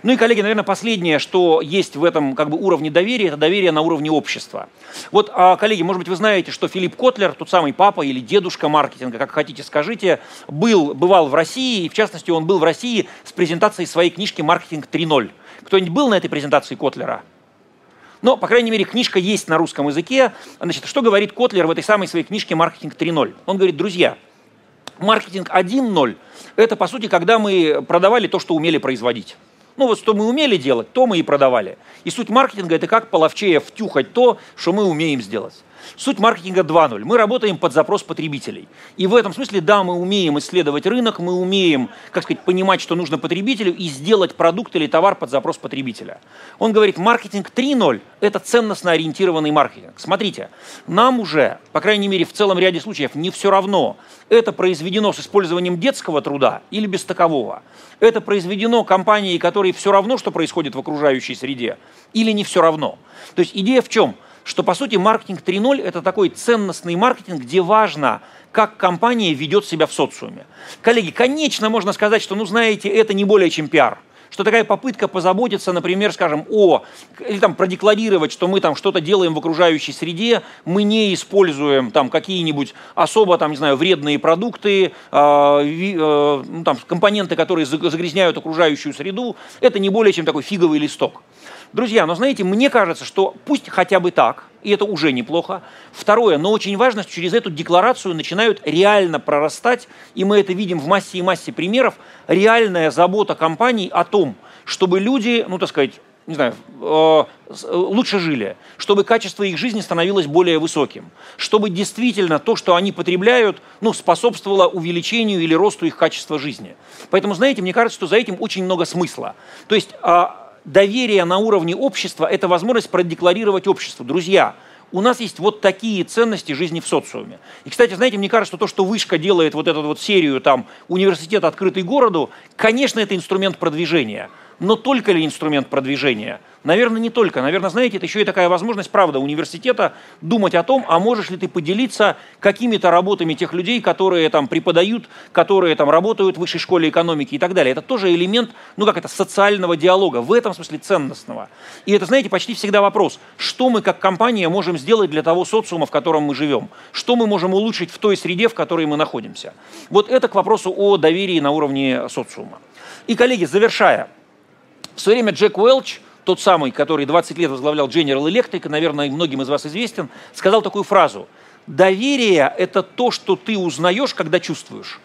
Ну и, коллеги, наверное, последнее, что есть в этом как бы, уровне доверия, это доверие на уровне общества. Вот, а, коллеги, может быть, вы знаете, что Филипп Котлер, тот самый папа или дедушка маркетинга, как хотите скажите, был, бывал в России, и в частности он был в России с презентацией своей книжки «Маркетинг 3.0». Кто-нибудь был на этой презентации Котлера? Но, по крайней мере, книжка есть на русском языке. Значит, что говорит Котлер в этой самой своей книжке «Маркетинг 3.0»? Он говорит, друзья, маркетинг 1.0 – это, по сути, когда мы продавали то, что умели производить. Ну вот что мы умели делать, то мы и продавали. И суть маркетинга – это как половчее втюхать то, что мы умеем сделать. Суть маркетинга 2.0. Мы работаем под запрос потребителей. И в этом смысле, да, мы умеем исследовать рынок, мы умеем, как сказать, понимать, что нужно потребителю и сделать продукт или товар под запрос потребителя. Он говорит, маркетинг 3.0 – это ценностно ориентированный маркетинг. Смотрите, нам уже, по крайней мере, в целом ряде случаев не все равно, это произведено с использованием детского труда или без такового. Это произведено компанией, которой все равно, что происходит в окружающей среде, или не все равно. То есть идея в чем? Что, по сути, маркетинг 3.0 – это такой ценностный маркетинг, где важно, как компания ведет себя в социуме. Коллеги, конечно, можно сказать, что, ну, знаете, это не более чем пиар что такая попытка позаботиться, например, скажем, о, или там продекларировать, что мы там что-то делаем в окружающей среде, мы не используем там какие-нибудь особо, там, не знаю, вредные продукты, э, э, ну, там, компоненты, которые загрязняют окружающую среду, это не более чем такой фиговый листок. Друзья, но знаете, мне кажется, что пусть хотя бы так, и это уже неплохо. Второе, но очень важно, что через эту декларацию начинают реально прорастать, и мы это видим в массе и массе примеров, реальная забота компаний о том, чтобы люди, ну так сказать, не знаю, э, э, лучше жили, чтобы качество их жизни становилось более высоким, чтобы действительно то, что они потребляют, ну, способствовало увеличению или росту их качества жизни. Поэтому, знаете, мне кажется, что за этим очень много смысла. То есть а, доверие на уровне общества – это возможность продекларировать обществу. Друзья, у нас есть вот такие ценности жизни в социуме. И, кстати, знаете, мне кажется, то, что Вышка делает вот эту вот серию там «Университет, открытый городу», конечно, это инструмент продвижения – но только ли инструмент продвижения? Наверное, не только. Наверное, знаете, это еще и такая возможность, правда, университета думать о том, а можешь ли ты поделиться какими-то работами тех людей, которые там преподают, которые там работают в высшей школе экономики и так далее. Это тоже элемент, ну как это, социального диалога, в этом смысле ценностного. И это, знаете, почти всегда вопрос, что мы как компания можем сделать для того социума, в котором мы живем? Что мы можем улучшить в той среде, в которой мы находимся? Вот это к вопросу о доверии на уровне социума. И, коллеги, завершая, в свое время Джек Уэлч, тот самый, который 20 лет возглавлял General Electric, наверное, многим из вас известен, сказал такую фразу. Доверие – это то, что ты узнаешь, когда чувствуешь.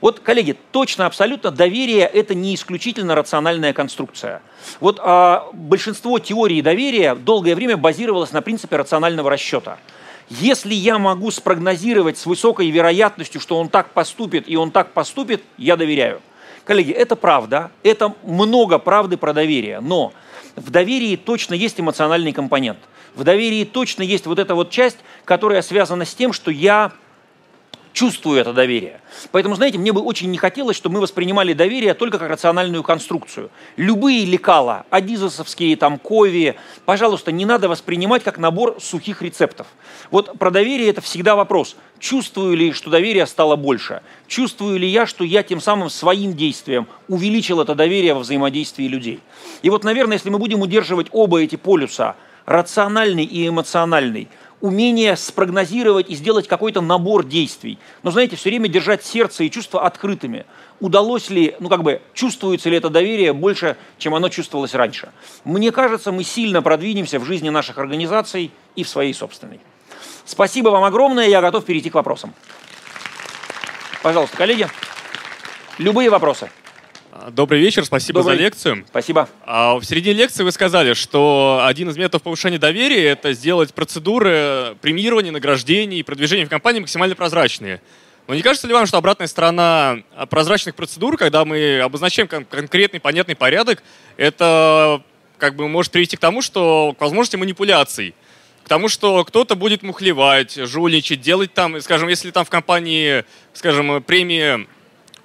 Вот, коллеги, точно, абсолютно, доверие – это не исключительно рациональная конструкция. Вот а, большинство теорий доверия долгое время базировалось на принципе рационального расчета. Если я могу спрогнозировать с высокой вероятностью, что он так поступит и он так поступит, я доверяю. Коллеги, это правда, это много правды про доверие, но в доверии точно есть эмоциональный компонент. В доверии точно есть вот эта вот часть, которая связана с тем, что я чувствую это доверие. Поэтому, знаете, мне бы очень не хотелось, чтобы мы воспринимали доверие только как рациональную конструкцию. Любые лекала, адизосовские, там, кови, пожалуйста, не надо воспринимать как набор сухих рецептов. Вот про доверие это всегда вопрос. Чувствую ли, что доверие стало больше? Чувствую ли я, что я тем самым своим действием увеличил это доверие во взаимодействии людей? И вот, наверное, если мы будем удерживать оба эти полюса, рациональный и эмоциональный, умение спрогнозировать и сделать какой-то набор действий. Но, знаете, все время держать сердце и чувства открытыми. Удалось ли, ну как бы, чувствуется ли это доверие больше, чем оно чувствовалось раньше? Мне кажется, мы сильно продвинемся в жизни наших организаций и в своей собственной. Спасибо вам огромное, я готов перейти к вопросам. Пожалуйста, коллеги, любые вопросы. Добрый вечер, спасибо Добрый. за лекцию. Спасибо. А в середине лекции вы сказали, что один из методов повышения доверия – это сделать процедуры премирования, награждений и продвижения в компании максимально прозрачные. Но не кажется ли вам, что обратная сторона прозрачных процедур, когда мы обозначаем кон- конкретный, понятный порядок, это как бы может привести к тому, что к возможности манипуляций? К тому, что кто-то будет мухлевать, жульничать, делать там, скажем, если там в компании, скажем, премии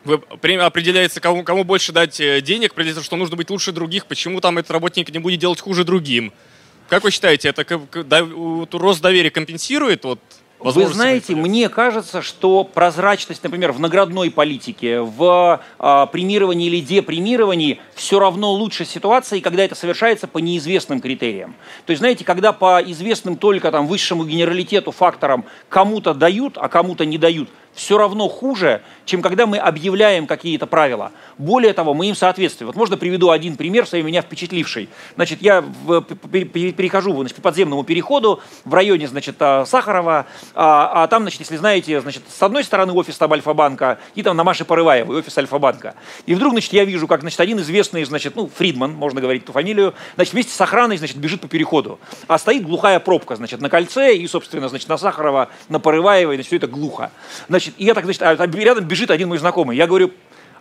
определяется, кому, кому больше дать э, денег, определяется, что нужно быть лучше других, почему там этот работник не будет делать хуже другим. Как вы считаете, это рост доверия компенсирует вот, вы знаете, мне кажется, что прозрачность, например, в наградной политике, в э, премировании или депремировании все равно лучше ситуации, когда это совершается по неизвестным критериям. То есть, знаете, когда по известным только там высшему генералитету факторам кому-то дают, а кому-то не дают, все равно хуже, чем когда мы объявляем какие-то правила. Более того, мы им соответствуем. Вот можно приведу один пример, своей меня впечатливший. Значит, я в, перехожу значит, по подземному переходу в районе, значит, а, Сахарова, а, а там, значит, если знаете, значит, с одной стороны офис там Альфа-банка, и там на Маше Порываевой офис Альфа-банка. И вдруг, значит, я вижу, как, значит, один известный, значит, ну, Фридман, можно говорить эту фамилию, значит, вместе с охраной, значит, бежит по переходу. А стоит глухая пробка, значит, на кольце и, собственно, значит, на Сахарова, на Порываевой, значит, все это глухо. Значит, Значит, я так, значит, а рядом бежит один мой знакомый. Я говорю,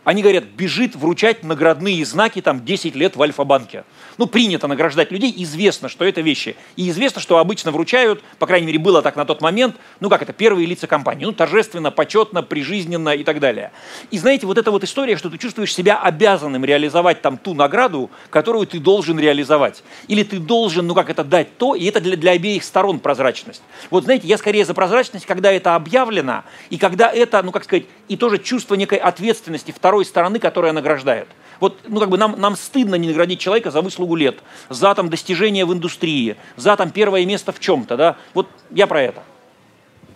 они говорят, бежит вручать наградные знаки там 10 лет в Альфа-банке. Ну, принято награждать людей, известно, что это вещи. И известно, что обычно вручают, по крайней мере, было так на тот момент, ну, как это, первые лица компании. Ну, торжественно, почетно, прижизненно и так далее. И знаете, вот эта вот история, что ты чувствуешь себя обязанным реализовать там ту награду, которую ты должен реализовать. Или ты должен, ну, как это, дать то, и это для, для обеих сторон прозрачность. Вот, знаете, я скорее за прозрачность, когда это объявлено, и когда это, ну, как сказать, и тоже чувство некой ответственности второго второй стороны, которая награждает. Вот, ну, как бы нам, нам стыдно не наградить человека за выслугу лет, за там достижения в индустрии, за там первое место в чем-то, да. Вот я про это.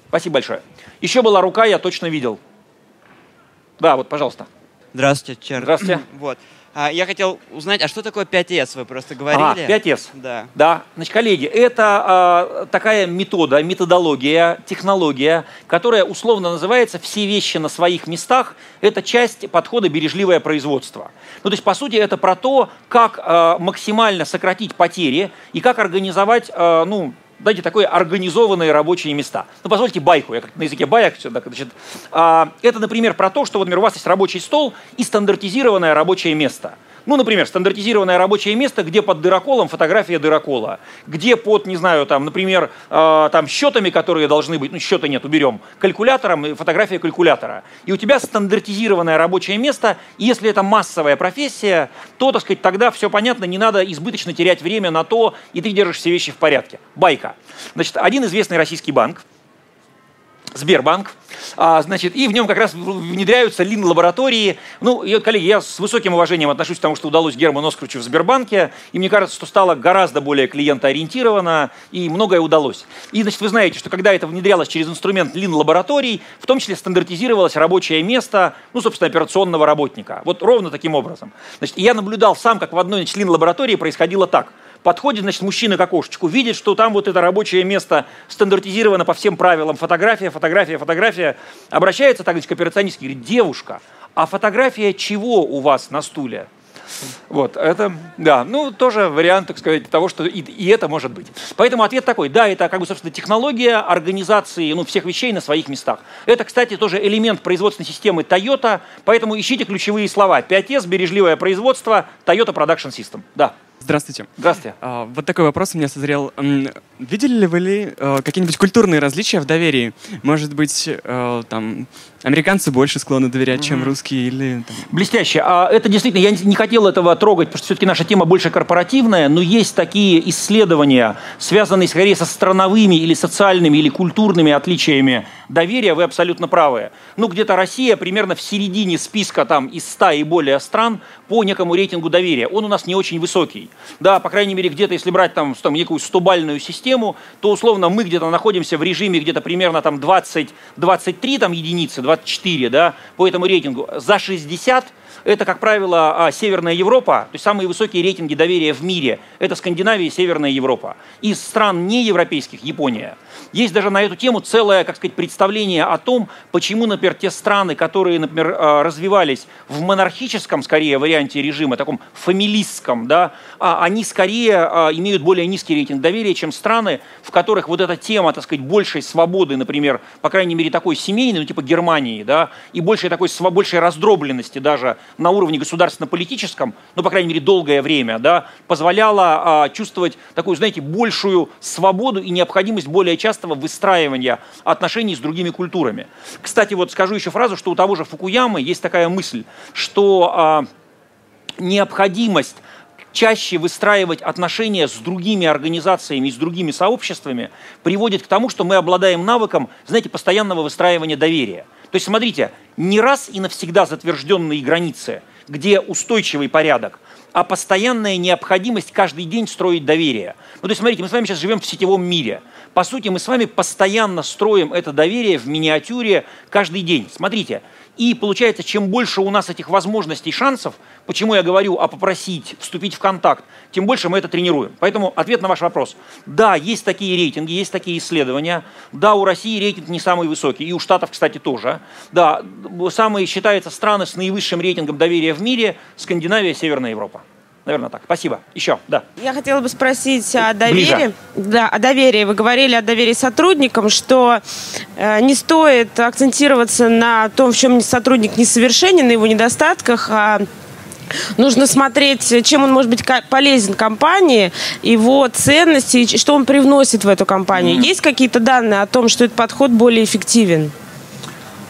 Спасибо большое. Еще была рука, я точно видел. Да, вот, пожалуйста. Здравствуйте, Чер. Здравствуйте. Вот. А, я хотел узнать, а что такое 5С? Вы просто говорили. А, 5С. Да. Да. Значит, коллеги, это а, такая метода, методология, технология, которая условно называется «все вещи на своих местах». Это часть подхода «бережливое производство». Ну, то есть, по сути, это про то, как а, максимально сократить потери и как организовать, а, ну, дайте такое организованные рабочие места. Ну, позвольте байку, я как на языке баек все, так, значит, а, это, например, про то, что, вот, например, у вас есть рабочий стол и стандартизированное рабочее место – ну, например, стандартизированное рабочее место, где под дыроколом фотография дырокола, где под, не знаю, там, например, э, там счетами, которые должны быть, ну, счета нет, уберем, калькулятором, фотография калькулятора. И у тебя стандартизированное рабочее место, и если это массовая профессия, то, так сказать, тогда все понятно, не надо избыточно терять время на то, и ты держишь все вещи в порядке. Байка. Значит, один известный российский банк, Сбербанк, а, значит, и в нем как раз внедряются лин-лаборатории. Ну, и, коллеги, я с высоким уважением отношусь к тому, что удалось Герману Оскручу в Сбербанке, и мне кажется, что стало гораздо более клиентоориентировано, и многое удалось. И, значит, вы знаете, что когда это внедрялось через инструмент лин-лабораторий, в том числе стандартизировалось рабочее место, ну, собственно, операционного работника. Вот ровно таким образом. Значит, я наблюдал сам, как в одной лин-лаборатории происходило так – Подходит, значит, мужчина к окошечку, видит, что там вот это рабочее место стандартизировано по всем правилам. Фотография, фотография, фотография. Обращается так, значит, к операционистке, говорит, девушка, а фотография чего у вас на стуле? Вот, это, да, ну, тоже вариант, так сказать, того, что и, и это может быть. Поэтому ответ такой, да, это, как бы, собственно, технология организации, ну, всех вещей на своих местах. Это, кстати, тоже элемент производственной системы Toyota, поэтому ищите ключевые слова. 5S, бережливое производство, Toyota Production System, да. Здравствуйте. Здравствуйте. А, вот такой вопрос у меня созрел. Видели ли вы э, какие-нибудь культурные различия в доверии? Может быть, э, там американцы больше склонны доверять, чем русские или... Там... Блестяще. А это действительно, я не хотел этого трогать, потому что все-таки наша тема больше корпоративная, но есть такие исследования, связанные скорее со страновыми или социальными или культурными отличиями доверия, вы абсолютно правы. Ну, где-то Россия примерно в середине списка там из 100 и более стран по некому рейтингу доверия. Он у нас не очень высокий. Да, по крайней мере, где-то, если брать там, там некую стобальную систему, то условно мы где-то находимся в режиме где-то примерно там 20, 23 там единицы, 24, да, по этому рейтингу. За 60 это, как правило, а, Северная Европа, то есть самые высокие рейтинги доверия в мире. Это Скандинавия и Северная Европа. Из стран неевропейских Япония. Есть даже на эту тему целое, как сказать, представление о том, почему, например, те страны, которые, например, а, развивались в монархическом, скорее, варианте режима, таком фамилистском, да, а, они скорее имеют более низкий рейтинг доверия, чем страны, в которых вот эта тема, так сказать, большей свободы, например, по крайней мере, такой семейной, ну, типа Германии, да, и большей такой, большей раздробленности даже на уровне государственно-политическом, ну, по крайней мере, долгое время, да, позволяло а, чувствовать такую, знаете, большую свободу и необходимость более частого выстраивания отношений с другими культурами. Кстати, вот скажу еще фразу, что у того же Фукуямы есть такая мысль, что а, необходимость чаще выстраивать отношения с другими организациями, с другими сообществами приводит к тому, что мы обладаем навыком, знаете, постоянного выстраивания доверия – то есть, смотрите, не раз и навсегда затвержденные границы, где устойчивый порядок, а постоянная необходимость каждый день строить доверие. Ну, то есть, смотрите, мы с вами сейчас живем в сетевом мире. По сути, мы с вами постоянно строим это доверие в миниатюре каждый день. Смотрите, и получается, чем больше у нас этих возможностей, шансов, почему я говорю о попросить, вступить в контакт, тем больше мы это тренируем. Поэтому ответ на ваш вопрос. Да, есть такие рейтинги, есть такие исследования. Да, у России рейтинг не самый высокий, и у Штатов, кстати, тоже. Да, самые считаются страны с наивысшим рейтингом доверия в мире – Скандинавия, Северная Европа. Наверное, так. Спасибо. Еще, да. Я хотела бы спросить о доверии. Ближе. Да, о доверии. Вы говорили о доверии сотрудникам, что э, не стоит акцентироваться на том, в чем сотрудник несовершенен, на его недостатках, а Нужно смотреть, чем он может быть полезен компании, его ценности, что он привносит в эту компанию. Mm-hmm. Есть какие-то данные о том, что этот подход более эффективен?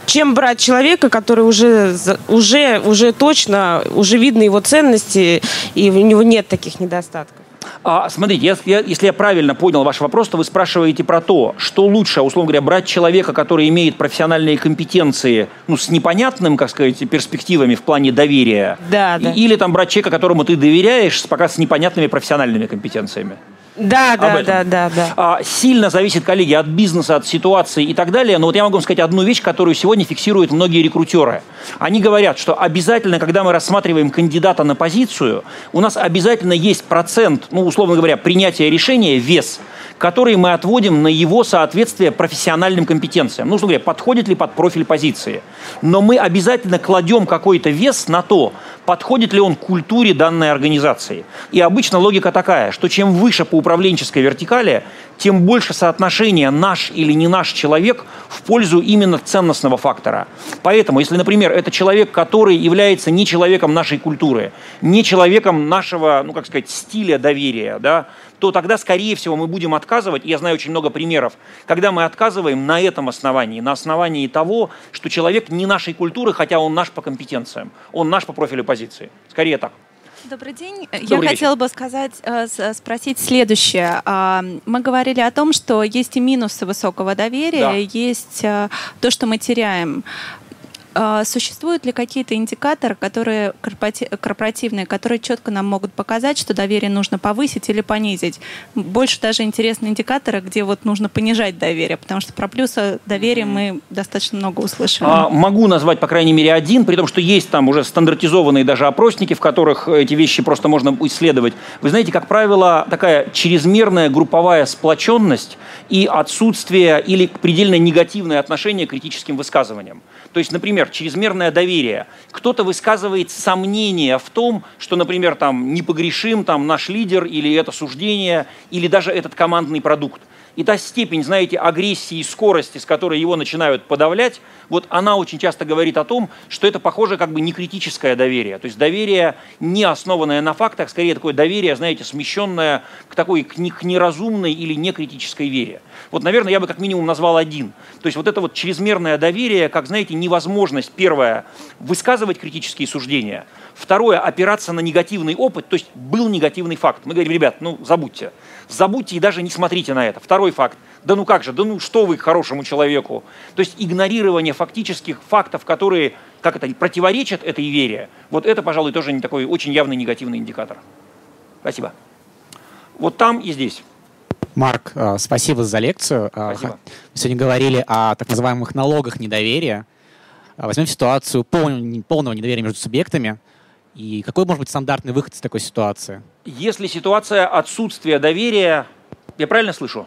Чем брать человека, который уже, уже, уже точно, уже видны его ценности, и у него нет таких недостатков. А, смотрите, я, я, если я правильно понял ваш вопрос, то вы спрашиваете про то, что лучше, условно говоря, брать человека, который имеет профессиональные компетенции, ну, с непонятным, как сказать, перспективами в плане доверия, да, да. или там брать человека, которому ты доверяешь, пока с непонятными профессиональными компетенциями. Да, да, да, да, да. А, сильно зависит, коллеги, от бизнеса, от ситуации и так далее. Но вот я могу вам сказать одну вещь, которую сегодня фиксируют многие рекрутеры. Они говорят, что обязательно, когда мы рассматриваем кандидата на позицию, у нас обязательно есть процент, ну, условно говоря, принятия решения, вес – который мы отводим на его соответствие профессиональным компетенциям. Ну, говоря, подходит ли под профиль позиции. Но мы обязательно кладем какой-то вес на то, подходит ли он к культуре данной организации. И обычно логика такая, что чем выше по управленческой вертикали, тем больше соотношение наш или не наш человек в пользу именно ценностного фактора. Поэтому, если, например, это человек, который является не человеком нашей культуры, не человеком нашего, ну, как сказать, стиля доверия, да, то тогда, скорее всего, мы будем отказывать, я знаю очень много примеров, когда мы отказываем на этом основании, на основании того, что человек не нашей культуры, хотя он наш по компетенциям, он наш по профилю позиции. Скорее так. Добрый день. Добрый Я вечер. хотела бы сказать, э, спросить следующее. А, мы говорили о том, что есть и минусы высокого доверия, да. есть э, то, что мы теряем. А, существуют ли какие-то индикаторы, которые корпоративные, которые четко нам могут показать, что доверие нужно повысить или понизить? Больше даже интересны индикаторы, где вот нужно понижать доверие, потому что про плюсы доверия мы достаточно много услышали. А, могу назвать, по крайней мере, один, при том, что есть там уже стандартизованные даже опросники, в которых эти вещи просто можно исследовать. Вы знаете, как правило, такая чрезмерная групповая сплоченность и отсутствие или предельно негативное отношение к критическим высказываниям. То есть, например, чрезмерное доверие. Кто-то высказывает сомнения в том, что, например, там непогрешим там наш лидер или это суждение, или даже этот командный продукт. И та степень, знаете, агрессии и скорости, с которой его начинают подавлять, вот она очень часто говорит о том, что это похоже как бы не критическое доверие. То есть доверие не основанное на фактах, скорее такое доверие, знаете, смещенное к такой к неразумной или некритической вере. Вот, наверное, я бы как минимум назвал один. То есть вот это вот чрезмерное доверие, как, знаете, невозможность, первое, высказывать критические суждения, второе, опираться на негативный опыт, то есть был негативный факт. Мы говорим, ребят, ну забудьте забудьте и даже не смотрите на это. Второй факт. Да ну как же, да ну что вы к хорошему человеку? То есть игнорирование фактических фактов, которые, как это, противоречат этой вере, вот это, пожалуй, тоже не такой очень явный негативный индикатор. Спасибо. Вот там и здесь. Марк, э, спасибо за лекцию. Э, спасибо. Мы сегодня говорили о так называемых налогах недоверия. Э, возьмем ситуацию полного недоверия между субъектами. И какой может быть стандартный выход из такой ситуации? Если ситуация отсутствия доверия, я правильно слышу?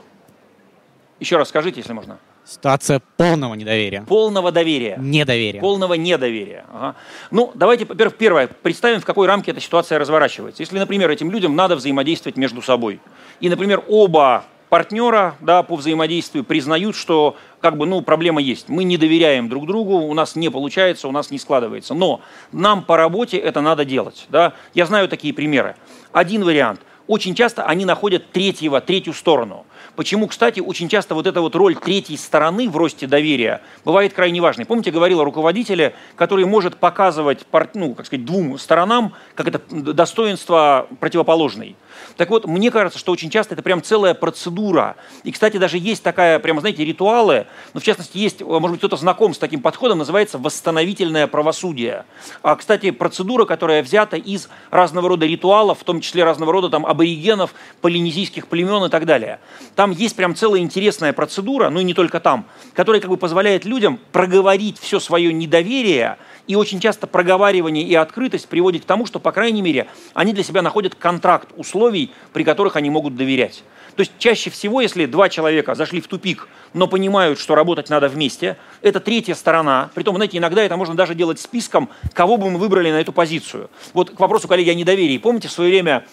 Еще раз скажите, если можно. Ситуация полного недоверия. Полного доверия. Недоверия. Полного недоверия. Ага. Ну, давайте, во-первых, первое, представим, в какой рамке эта ситуация разворачивается. Если, например, этим людям надо взаимодействовать между собой, и, например, оба партнера да, по взаимодействию признают, что как бы, ну, проблема есть. Мы не доверяем друг другу, у нас не получается, у нас не складывается. Но нам по работе это надо делать. Да? Я знаю такие примеры. Один вариант. Очень часто они находят третьего, третью сторону. Почему, кстати, очень часто вот эта вот роль третьей стороны в росте доверия бывает крайне важной. Помните, говорил о руководителе, который может показывать, ну, как сказать, двум сторонам, как это достоинство противоположной. Так вот, мне кажется, что очень часто это прям целая процедура. И, кстати, даже есть такая, прямо, знаете, ритуалы, но в частности есть, может быть, кто-то знаком с таким подходом, называется восстановительное правосудие. А, кстати, процедура, которая взята из разного рода ритуалов, в том числе разного рода там аборигенов, полинезийских племен и так далее. Там есть прям целая интересная процедура, ну и не только там, которая как бы позволяет людям проговорить все свое недоверие – и очень часто проговаривание и открытость приводит к тому, что, по крайней мере, они для себя находят контракт условий, при которых они могут доверять. То есть чаще всего, если два человека зашли в тупик, но понимают, что работать надо вместе, это третья сторона. Притом, знаете, иногда это можно даже делать списком, кого бы мы выбрали на эту позицию. Вот к вопросу, коллеги, о недоверии. Помните, в свое время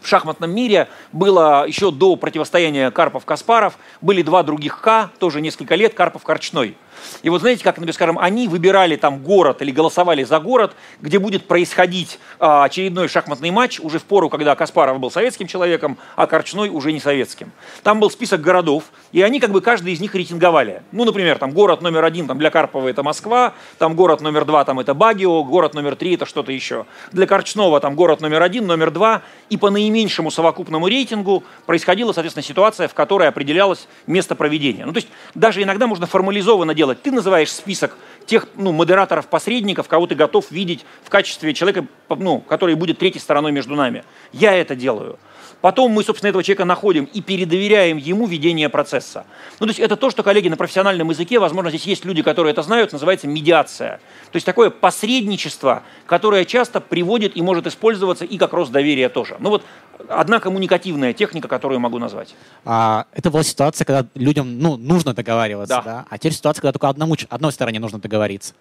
в шахматном мире было еще до противостояния Карпов-Каспаров, были два других К, тоже несколько лет, Карпов-Корчной. И вот знаете, как, например, скажем, они выбирали там город или голосовали за город, где будет происходить а, очередной шахматный матч уже в пору, когда Каспаров был советским человеком, а Корчной уже не советским. Там был список городов, и они как бы каждый из них рейтинговали. Ну, например, там город номер один там, для Карпова это Москва, там город номер два там это Багио, город номер три это что-то еще. Для Корчного там город номер один, номер два, и по наименьшему совокупному рейтингу происходила, соответственно, ситуация, в которой определялось место проведения. Ну, то есть даже иногда можно формализованно делать делать. Ты называешь список тех ну, модераторов-посредников, кого ты готов видеть в качестве человека, ну, который будет третьей стороной между нами. Я это делаю. Потом мы, собственно, этого человека находим и передоверяем ему ведение процесса. Ну, то есть это то, что, коллеги, на профессиональном языке, возможно, здесь есть люди, которые это знают, называется медиация. То есть такое посредничество, которое часто приводит и может использоваться и как рост доверия тоже. Ну вот одна коммуникативная техника, которую могу назвать. А, это была ситуация, когда людям ну, нужно договариваться, да. да? А теперь ситуация, когда только одному, одной стороне нужно договориться.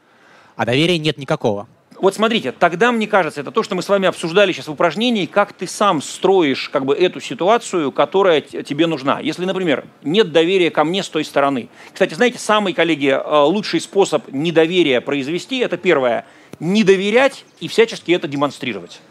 А доверия нет никакого. Вот смотрите, тогда, мне кажется, это то, что мы с вами обсуждали сейчас в упражнении, как ты сам строишь как бы эту ситуацию, которая тебе нужна. Если, например, нет доверия ко мне с той стороны. Кстати, знаете, самый, коллеги, э, лучший способ недоверия произвести, это первое, не доверять и всячески это демонстрировать.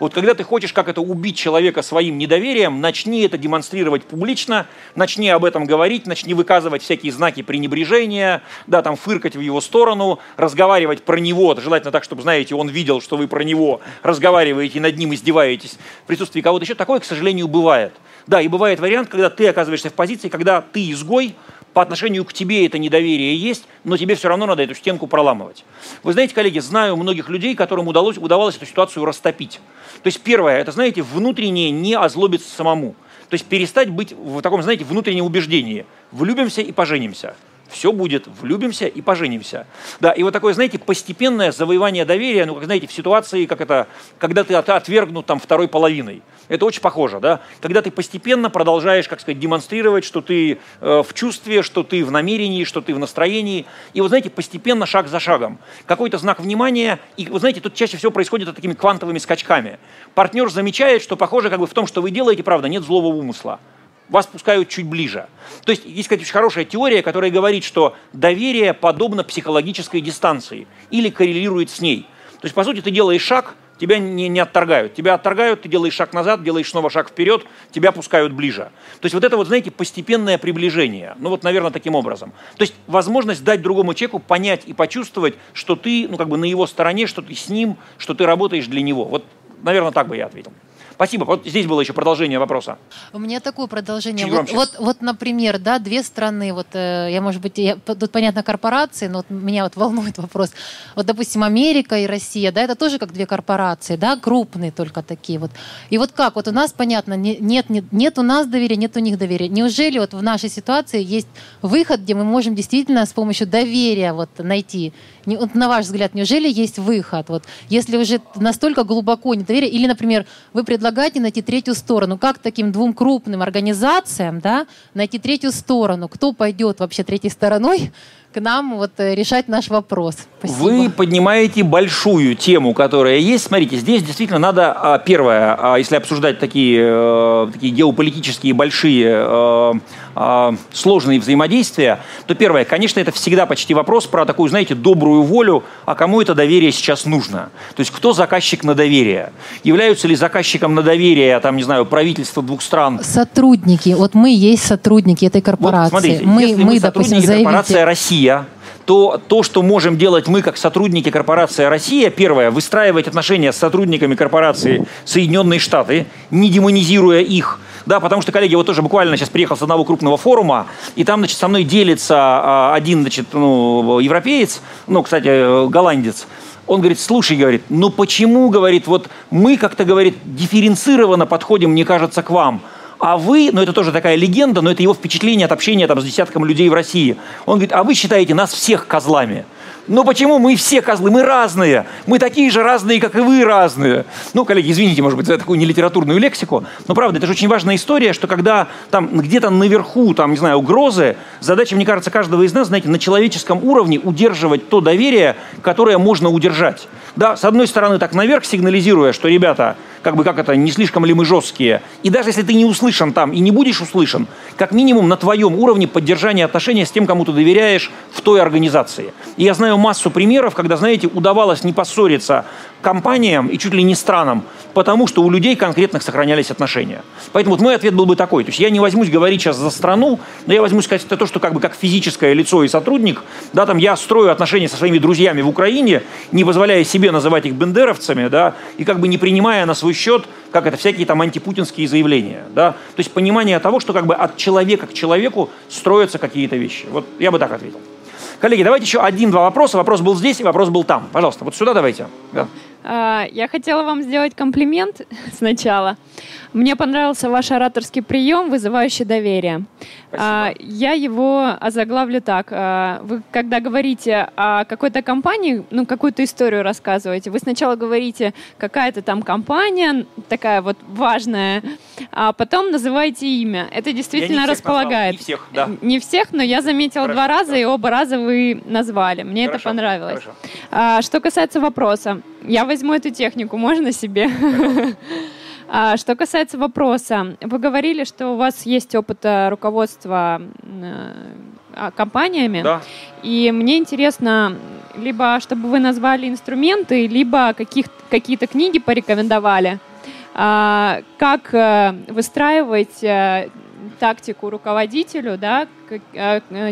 Вот когда ты хочешь как это убить человека своим недоверием, начни это демонстрировать публично, начни об этом говорить, начни выказывать всякие знаки пренебрежения, да, там фыркать в его сторону, разговаривать про него, желательно так, чтобы, знаете, он видел, что вы про него разговариваете, над ним издеваетесь в присутствии кого-то еще. Такое, к сожалению, бывает. Да, и бывает вариант, когда ты оказываешься в позиции, когда ты изгой, по отношению к тебе это недоверие есть, но тебе все равно надо эту стенку проламывать. Вы знаете, коллеги, знаю многих людей, которым удалось, удавалось эту ситуацию растопить. То есть первое, это, знаете, внутреннее не озлобиться самому. То есть перестать быть в таком, знаете, внутреннем убеждении. Влюбимся и поженимся все будет, влюбимся и поженимся. Да, и вот такое, знаете, постепенное завоевание доверия, ну, как знаете, в ситуации, как это, когда ты отвергнут там второй половиной. Это очень похоже, да? Когда ты постепенно продолжаешь, как сказать, демонстрировать, что ты э, в чувстве, что ты в намерении, что ты в настроении. И вот, знаете, постепенно, шаг за шагом. Какой-то знак внимания. И, вот знаете, тут чаще всего происходит такими квантовыми скачками. Партнер замечает, что, похоже, как бы в том, что вы делаете, правда, нет злого умысла вас пускают чуть ближе. То есть есть, кстати, очень хорошая теория, которая говорит, что доверие подобно психологической дистанции или коррелирует с ней. То есть, по сути, ты делаешь шаг, тебя не, не отторгают. Тебя отторгают, ты делаешь шаг назад, делаешь снова шаг вперед, тебя пускают ближе. То есть вот это вот, знаете, постепенное приближение. Ну вот, наверное, таким образом. То есть возможность дать другому человеку понять и почувствовать, что ты, ну как бы на его стороне, что ты с ним, что ты работаешь для него. Вот, наверное, так бы я ответил. Спасибо. Вот здесь было еще продолжение вопроса. У меня такое продолжение. Вот, вот, вот, например, да, две страны, вот э, я, может быть, я, тут понятно корпорации, но вот меня вот волнует вопрос. Вот, допустим, Америка и Россия, да, это тоже как две корпорации, да, крупные только такие вот. И вот как, вот у нас, понятно, нет, нет, нет у нас доверия, нет у них доверия. Неужели вот в нашей ситуации есть выход, где мы можем действительно с помощью доверия вот найти вот на ваш взгляд, неужели есть выход? Вот, если уже настолько глубоко недоверие, или, например, вы предлагаете найти третью сторону, как таким двум крупным организациям да, найти третью сторону? Кто пойдет вообще третьей стороной к нам вот э, решать наш вопрос. Спасибо. Вы поднимаете большую тему, которая есть. Смотрите, здесь действительно надо, а, первое, а, если обсуждать такие, э, такие геополитические большие э, а, сложные взаимодействия, то первое, конечно, это всегда почти вопрос про такую, знаете, добрую волю, а кому это доверие сейчас нужно. То есть кто заказчик на доверие? Являются ли заказчиком на доверие, там, не знаю, правительства двух стран? Сотрудники. Вот мы есть сотрудники этой корпорации. Вот, смотрите, мы, если мы, мы допустим, заявите... корпорация Россия, то то, что можем делать мы как сотрудники корпорации «Россия», первое, выстраивать отношения с сотрудниками корпорации Соединенные Штаты, не демонизируя их, да, потому что, коллеги, вот тоже буквально сейчас приехал с одного крупного форума, и там, значит, со мной делится а, один, значит, ну, европеец, ну, кстати, голландец, он говорит, слушай, говорит, ну почему, говорит, вот мы как-то, говорит, дифференцированно подходим, мне кажется, к вам – а вы, ну это тоже такая легенда, но это его впечатление от общения там, с десятком людей в России. Он говорит, а вы считаете нас всех козлами? Ну почему мы все козлы? Мы разные. Мы такие же разные, как и вы разные. Ну, коллеги, извините, может быть, за такую нелитературную лексику. Но правда, это же очень важная история, что когда там где-то наверху, там, не знаю, угрозы, задача, мне кажется, каждого из нас, знаете, на человеческом уровне удерживать то доверие, которое можно удержать. Да, с одной стороны, так наверх сигнализируя, что, ребята, как бы как это, не слишком ли мы жесткие. И даже если ты не услышан там и не будешь услышан, как минимум на твоем уровне поддержания отношения с тем, кому ты доверяешь в той организации. И я знаю массу примеров, когда, знаете, удавалось не поссориться компаниям и чуть ли не странам, потому что у людей конкретных сохранялись отношения. Поэтому вот мой ответ был бы такой. То есть я не возьмусь говорить сейчас за страну, но я возьмусь сказать то, что как бы как физическое лицо и сотрудник, да, там я строю отношения со своими друзьями в Украине, не позволяя себе называть их бендеровцами, да, и как бы не принимая на свой счет, как это, всякие там антипутинские заявления, да. То есть понимание того, что как бы от человека к человеку строятся какие-то вещи. Вот я бы так ответил. Коллеги, давайте еще один-два вопроса. Вопрос был здесь, и вопрос был там. Пожалуйста, вот сюда давайте. Да. А, я хотела вам сделать комплимент сначала. Мне понравился ваш ораторский прием, вызывающий доверие. А, я его озаглавлю так. А, вы, когда говорите о какой-то компании, ну, какую-то историю рассказываете, вы сначала говорите, какая-то там компания, такая вот важная, а потом называете имя. Это действительно не располагает. не всех, да. Не всех, но я заметила Хорошо, два раза, да. и оба раза вы назвали. Мне Хорошо, это понравилось. Хорошо. А, что касается вопроса, я возьму эту технику, можно себе? А, что касается вопроса, вы говорили, что у вас есть опыт э, руководства э, а, компаниями. Да. И мне интересно, либо чтобы вы назвали инструменты, либо каких, какие-то книги порекомендовали, а, как э, выстраивать тактику руководителю, да,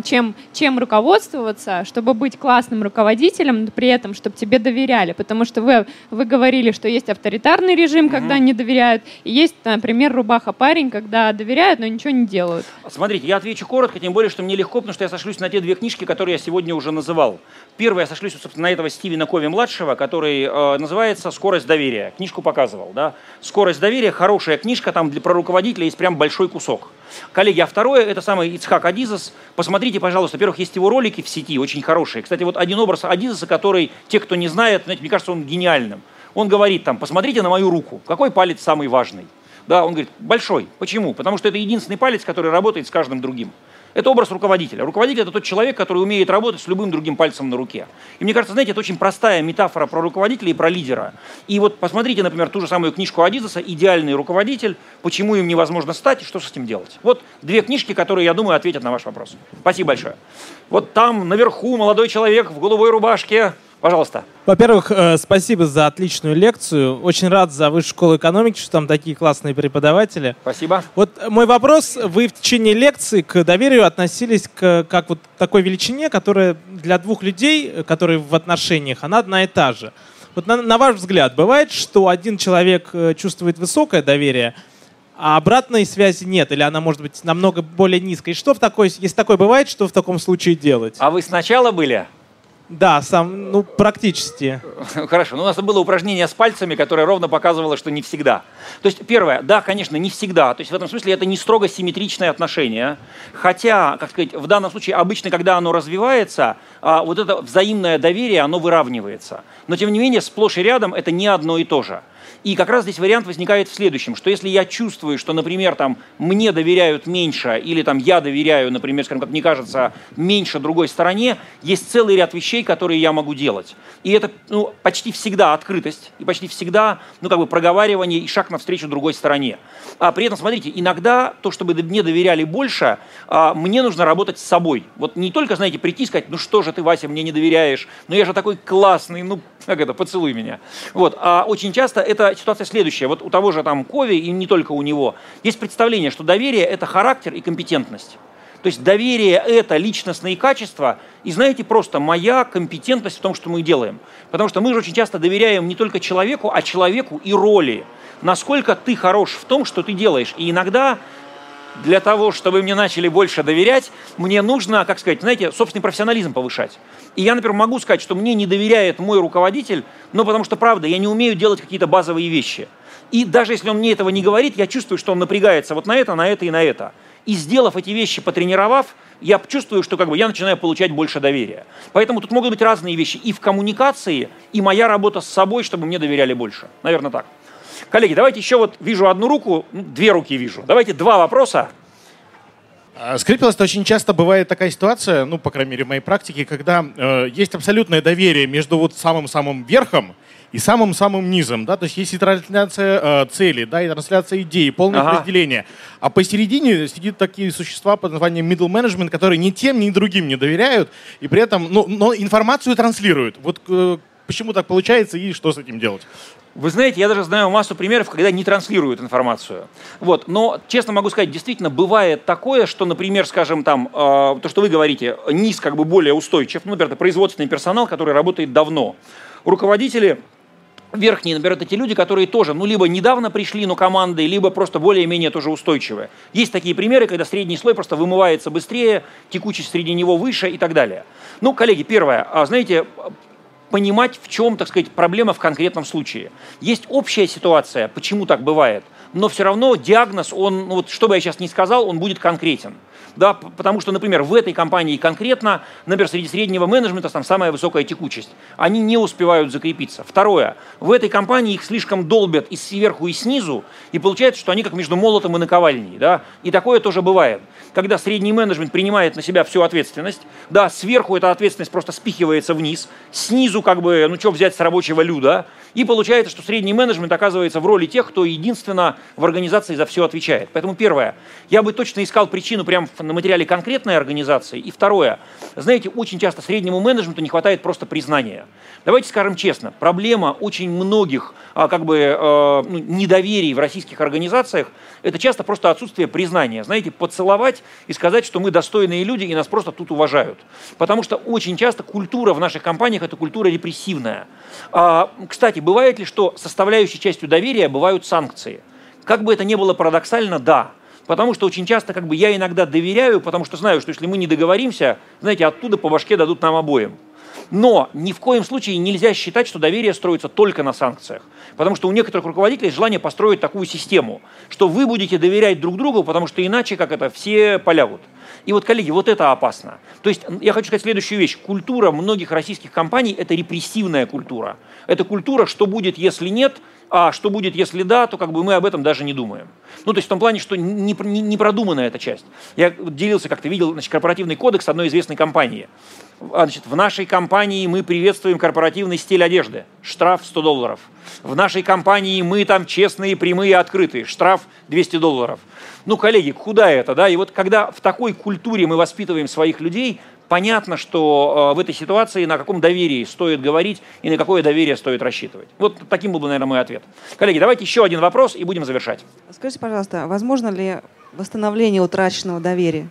чем, чем руководствоваться, чтобы быть классным руководителем, при этом, чтобы тебе доверяли. Потому что вы, вы говорили, что есть авторитарный режим, когда mm-hmm. не доверяют, и есть, например, рубаха-парень, когда доверяют, но ничего не делают. Смотрите, я отвечу коротко, тем более, что мне легко, потому что я сошлюсь на те две книжки, которые я сегодня уже называл. Первое, я сошлюсь, собственно, на этого Стивена Кови-младшего, который э, называется «Скорость доверия». Книжку показывал, да. «Скорость доверия» – хорошая книжка, там для, про руководителя есть прям большой кусок. Коллеги, а второе, это самый Ицхак Адизас. Посмотрите, пожалуйста, во-первых, есть его ролики в сети, очень хорошие. Кстати, вот один образ Адизаса, который, те, кто не знает, знаете, мне кажется, он гениальным. Он говорит там, посмотрите на мою руку, какой палец самый важный? Да, он говорит, большой. Почему? Потому что это единственный палец, который работает с каждым другим. Это образ руководителя. Руководитель – это тот человек, который умеет работать с любым другим пальцем на руке. И мне кажется, знаете, это очень простая метафора про руководителя и про лидера. И вот посмотрите, например, ту же самую книжку Адизаса «Идеальный руководитель. Почему им невозможно стать и что с этим делать». Вот две книжки, которые, я думаю, ответят на ваш вопрос. Спасибо большое. Вот там наверху молодой человек в голубой рубашке – Пожалуйста. Во-первых, э, спасибо за отличную лекцию. Очень рад за Высшую школу экономики, что там такие классные преподаватели. Спасибо. Вот мой вопрос. Вы в течение лекции к доверию относились к как вот такой величине, которая для двух людей, которые в отношениях, она одна и та же. Вот на, на ваш взгляд, бывает, что один человек э, чувствует высокое доверие, а обратной связи нет, или она может быть намного более низкой. И что в такой, если такое бывает, что в таком случае делать? А вы сначала были? Да, сам, ну, практически. Хорошо. Ну, у нас было упражнение с пальцами, которое ровно показывало, что не всегда. То есть, первое, да, конечно, не всегда. То есть, в этом смысле это не строго симметричное отношение. Хотя, как сказать, в данном случае обычно, когда оно развивается, а, вот это взаимное доверие, оно выравнивается. Но, тем не менее, сплошь и рядом это не одно и то же. И как раз здесь вариант возникает в следующем, что если я чувствую, что, например, там, мне доверяют меньше, или там, я доверяю, например, скажем, как мне кажется, меньше другой стороне, есть целый ряд вещей, которые я могу делать. И это ну, почти всегда открытость, и почти всегда ну, как бы проговаривание и шаг навстречу другой стороне. А при этом, смотрите, иногда то, чтобы мне доверяли больше, а, мне нужно работать с собой. Вот не только, знаете, прийти и сказать, ну что же ты, Вася, мне не доверяешь, ну я же такой классный, ну как это, поцелуй меня. Вот. А очень часто это ситуация следующая. Вот у того же там Кови, и не только у него, есть представление, что доверие – это характер и компетентность. То есть доверие – это личностные качества, и знаете, просто моя компетентность в том, что мы делаем. Потому что мы же очень часто доверяем не только человеку, а человеку и роли. Насколько ты хорош в том, что ты делаешь. И иногда для того, чтобы мне начали больше доверять, мне нужно, как сказать, знаете, собственный профессионализм повышать. И я, например, могу сказать, что мне не доверяет мой руководитель, но потому что, правда, я не умею делать какие-то базовые вещи. И даже если он мне этого не говорит, я чувствую, что он напрягается вот на это, на это и на это. И сделав эти вещи, потренировав, я чувствую, что как бы я начинаю получать больше доверия. Поэтому тут могут быть разные вещи и в коммуникации, и моя работа с собой, чтобы мне доверяли больше. Наверное, так. Коллеги, давайте еще вот вижу одну руку, ну, две руки вижу. Давайте два вопроса. А, Скрипилось, очень часто бывает такая ситуация, ну, по крайней мере, в моей практике, когда э, есть абсолютное доверие между вот самым-самым верхом и самым-самым низом, да, то есть есть и трансляция э, цели, да, и трансляция идей, полное ага. разделение. А посередине сидят такие существа под названием middle management, которые ни тем, ни другим не доверяют, и при этом, ну, но информацию транслируют. Вот э, почему так получается и что с этим делать? Вы знаете, я даже знаю массу примеров, когда не транслируют информацию. Вот. Но, честно могу сказать, действительно бывает такое, что, например, скажем, там, э, то, что вы говорите, низ как бы более устойчив, ну, например, это производственный персонал, который работает давно. Руководители верхние, например, это те люди, которые тоже, ну, либо недавно пришли, но командой, либо просто более-менее тоже устойчивые. Есть такие примеры, когда средний слой просто вымывается быстрее, текучесть среди него выше и так далее. Ну, коллеги, первое, а, знаете, понимать, в чем, так сказать, проблема в конкретном случае. Есть общая ситуация, почему так бывает, но все равно диагноз, он, ну вот, что бы я сейчас не сказал, он будет конкретен да, потому что, например, в этой компании конкретно, например, среди среднего менеджмента там самая высокая текучесть. Они не успевают закрепиться. Второе, в этой компании их слишком долбят и сверху, и снизу, и получается, что они как между молотом и наковальней, да, и такое тоже бывает. Когда средний менеджмент принимает на себя всю ответственность, да, сверху эта ответственность просто спихивается вниз, снизу как бы, ну что взять с рабочего люда, и получается, что средний менеджмент оказывается в роли тех, кто единственно в организации за все отвечает. Поэтому первое, я бы точно искал причину прямо на материале конкретной организации. И второе, знаете, очень часто среднему менеджменту не хватает просто признания. Давайте скажем честно, проблема очень многих а, как бы э, ну, недоверий в российских организациях – это часто просто отсутствие признания. Знаете, поцеловать и сказать, что мы достойные люди и нас просто тут уважают. Потому что очень часто культура в наших компаниях – это культура репрессивная. А, кстати, бывает ли, что составляющей частью доверия бывают санкции? Как бы это ни было парадоксально, да. Потому что очень часто как бы я иногда доверяю, потому что знаю, что если мы не договоримся, знаете, оттуда по башке дадут нам обоим. Но ни в коем случае нельзя считать, что доверие строится только на санкциях. Потому что у некоторых руководителей желание построить такую систему, что вы будете доверять друг другу, потому что иначе как это все полягут. И вот, коллеги, вот это опасно. То есть я хочу сказать следующую вещь. Культура многих российских компаний – это репрессивная культура. Это культура, что будет, если нет, а что будет, если да, то как бы мы об этом даже не думаем. Ну, то есть в том плане, что не, не, не продумана эта часть. Я делился, как-то видел, значит, корпоративный кодекс одной известной компании. А, значит, в нашей компании мы приветствуем корпоративный стиль одежды. Штраф 100 долларов. В нашей компании мы там честные, прямые, открытые. Штраф 200 долларов. Ну, коллеги, куда это, да? И вот когда в такой культуре мы воспитываем своих людей, понятно, что э, в этой ситуации на каком доверии стоит говорить и на какое доверие стоит рассчитывать. Вот таким был бы, наверное, мой ответ. Коллеги, давайте еще один вопрос и будем завершать. Скажите, пожалуйста, возможно ли восстановление утраченного доверия?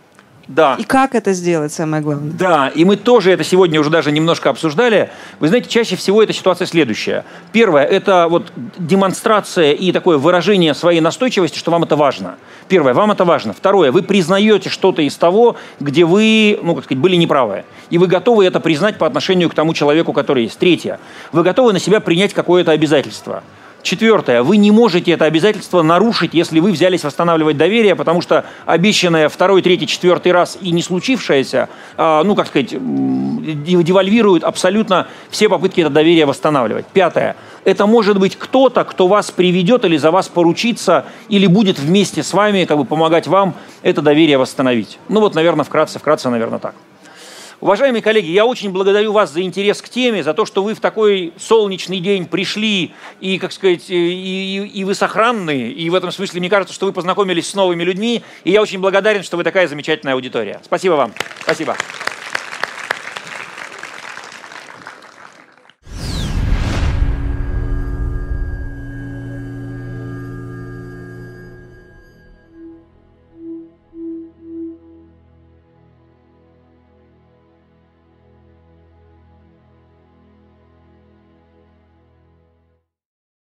Да. И как это сделать, самое главное. Да, и мы тоже это сегодня уже даже немножко обсуждали. Вы знаете, чаще всего эта ситуация следующая. Первое – это вот демонстрация и такое выражение своей настойчивости, что вам это важно. Первое, вам это важно. Второе, вы признаете что-то из того, где вы, ну, как сказать, были неправы. И вы готовы это признать по отношению к тому человеку, который есть. Третье, вы готовы на себя принять какое-то обязательство. Четвертое. Вы не можете это обязательство нарушить, если вы взялись восстанавливать доверие, потому что обещанное второй, третий, четвертый раз и не случившееся, э, ну, как сказать, девальвирует абсолютно все попытки это доверие восстанавливать. Пятое. Это может быть кто-то, кто вас приведет или за вас поручится, или будет вместе с вами как бы помогать вам это доверие восстановить. Ну вот, наверное, вкратце, вкратце, наверное, так. Уважаемые коллеги, я очень благодарю вас за интерес к теме, за то, что вы в такой солнечный день пришли и, как сказать, и, и, и вы сохранны, и в этом смысле мне кажется, что вы познакомились с новыми людьми, и я очень благодарен, что вы такая замечательная аудитория. Спасибо вам. Спасибо.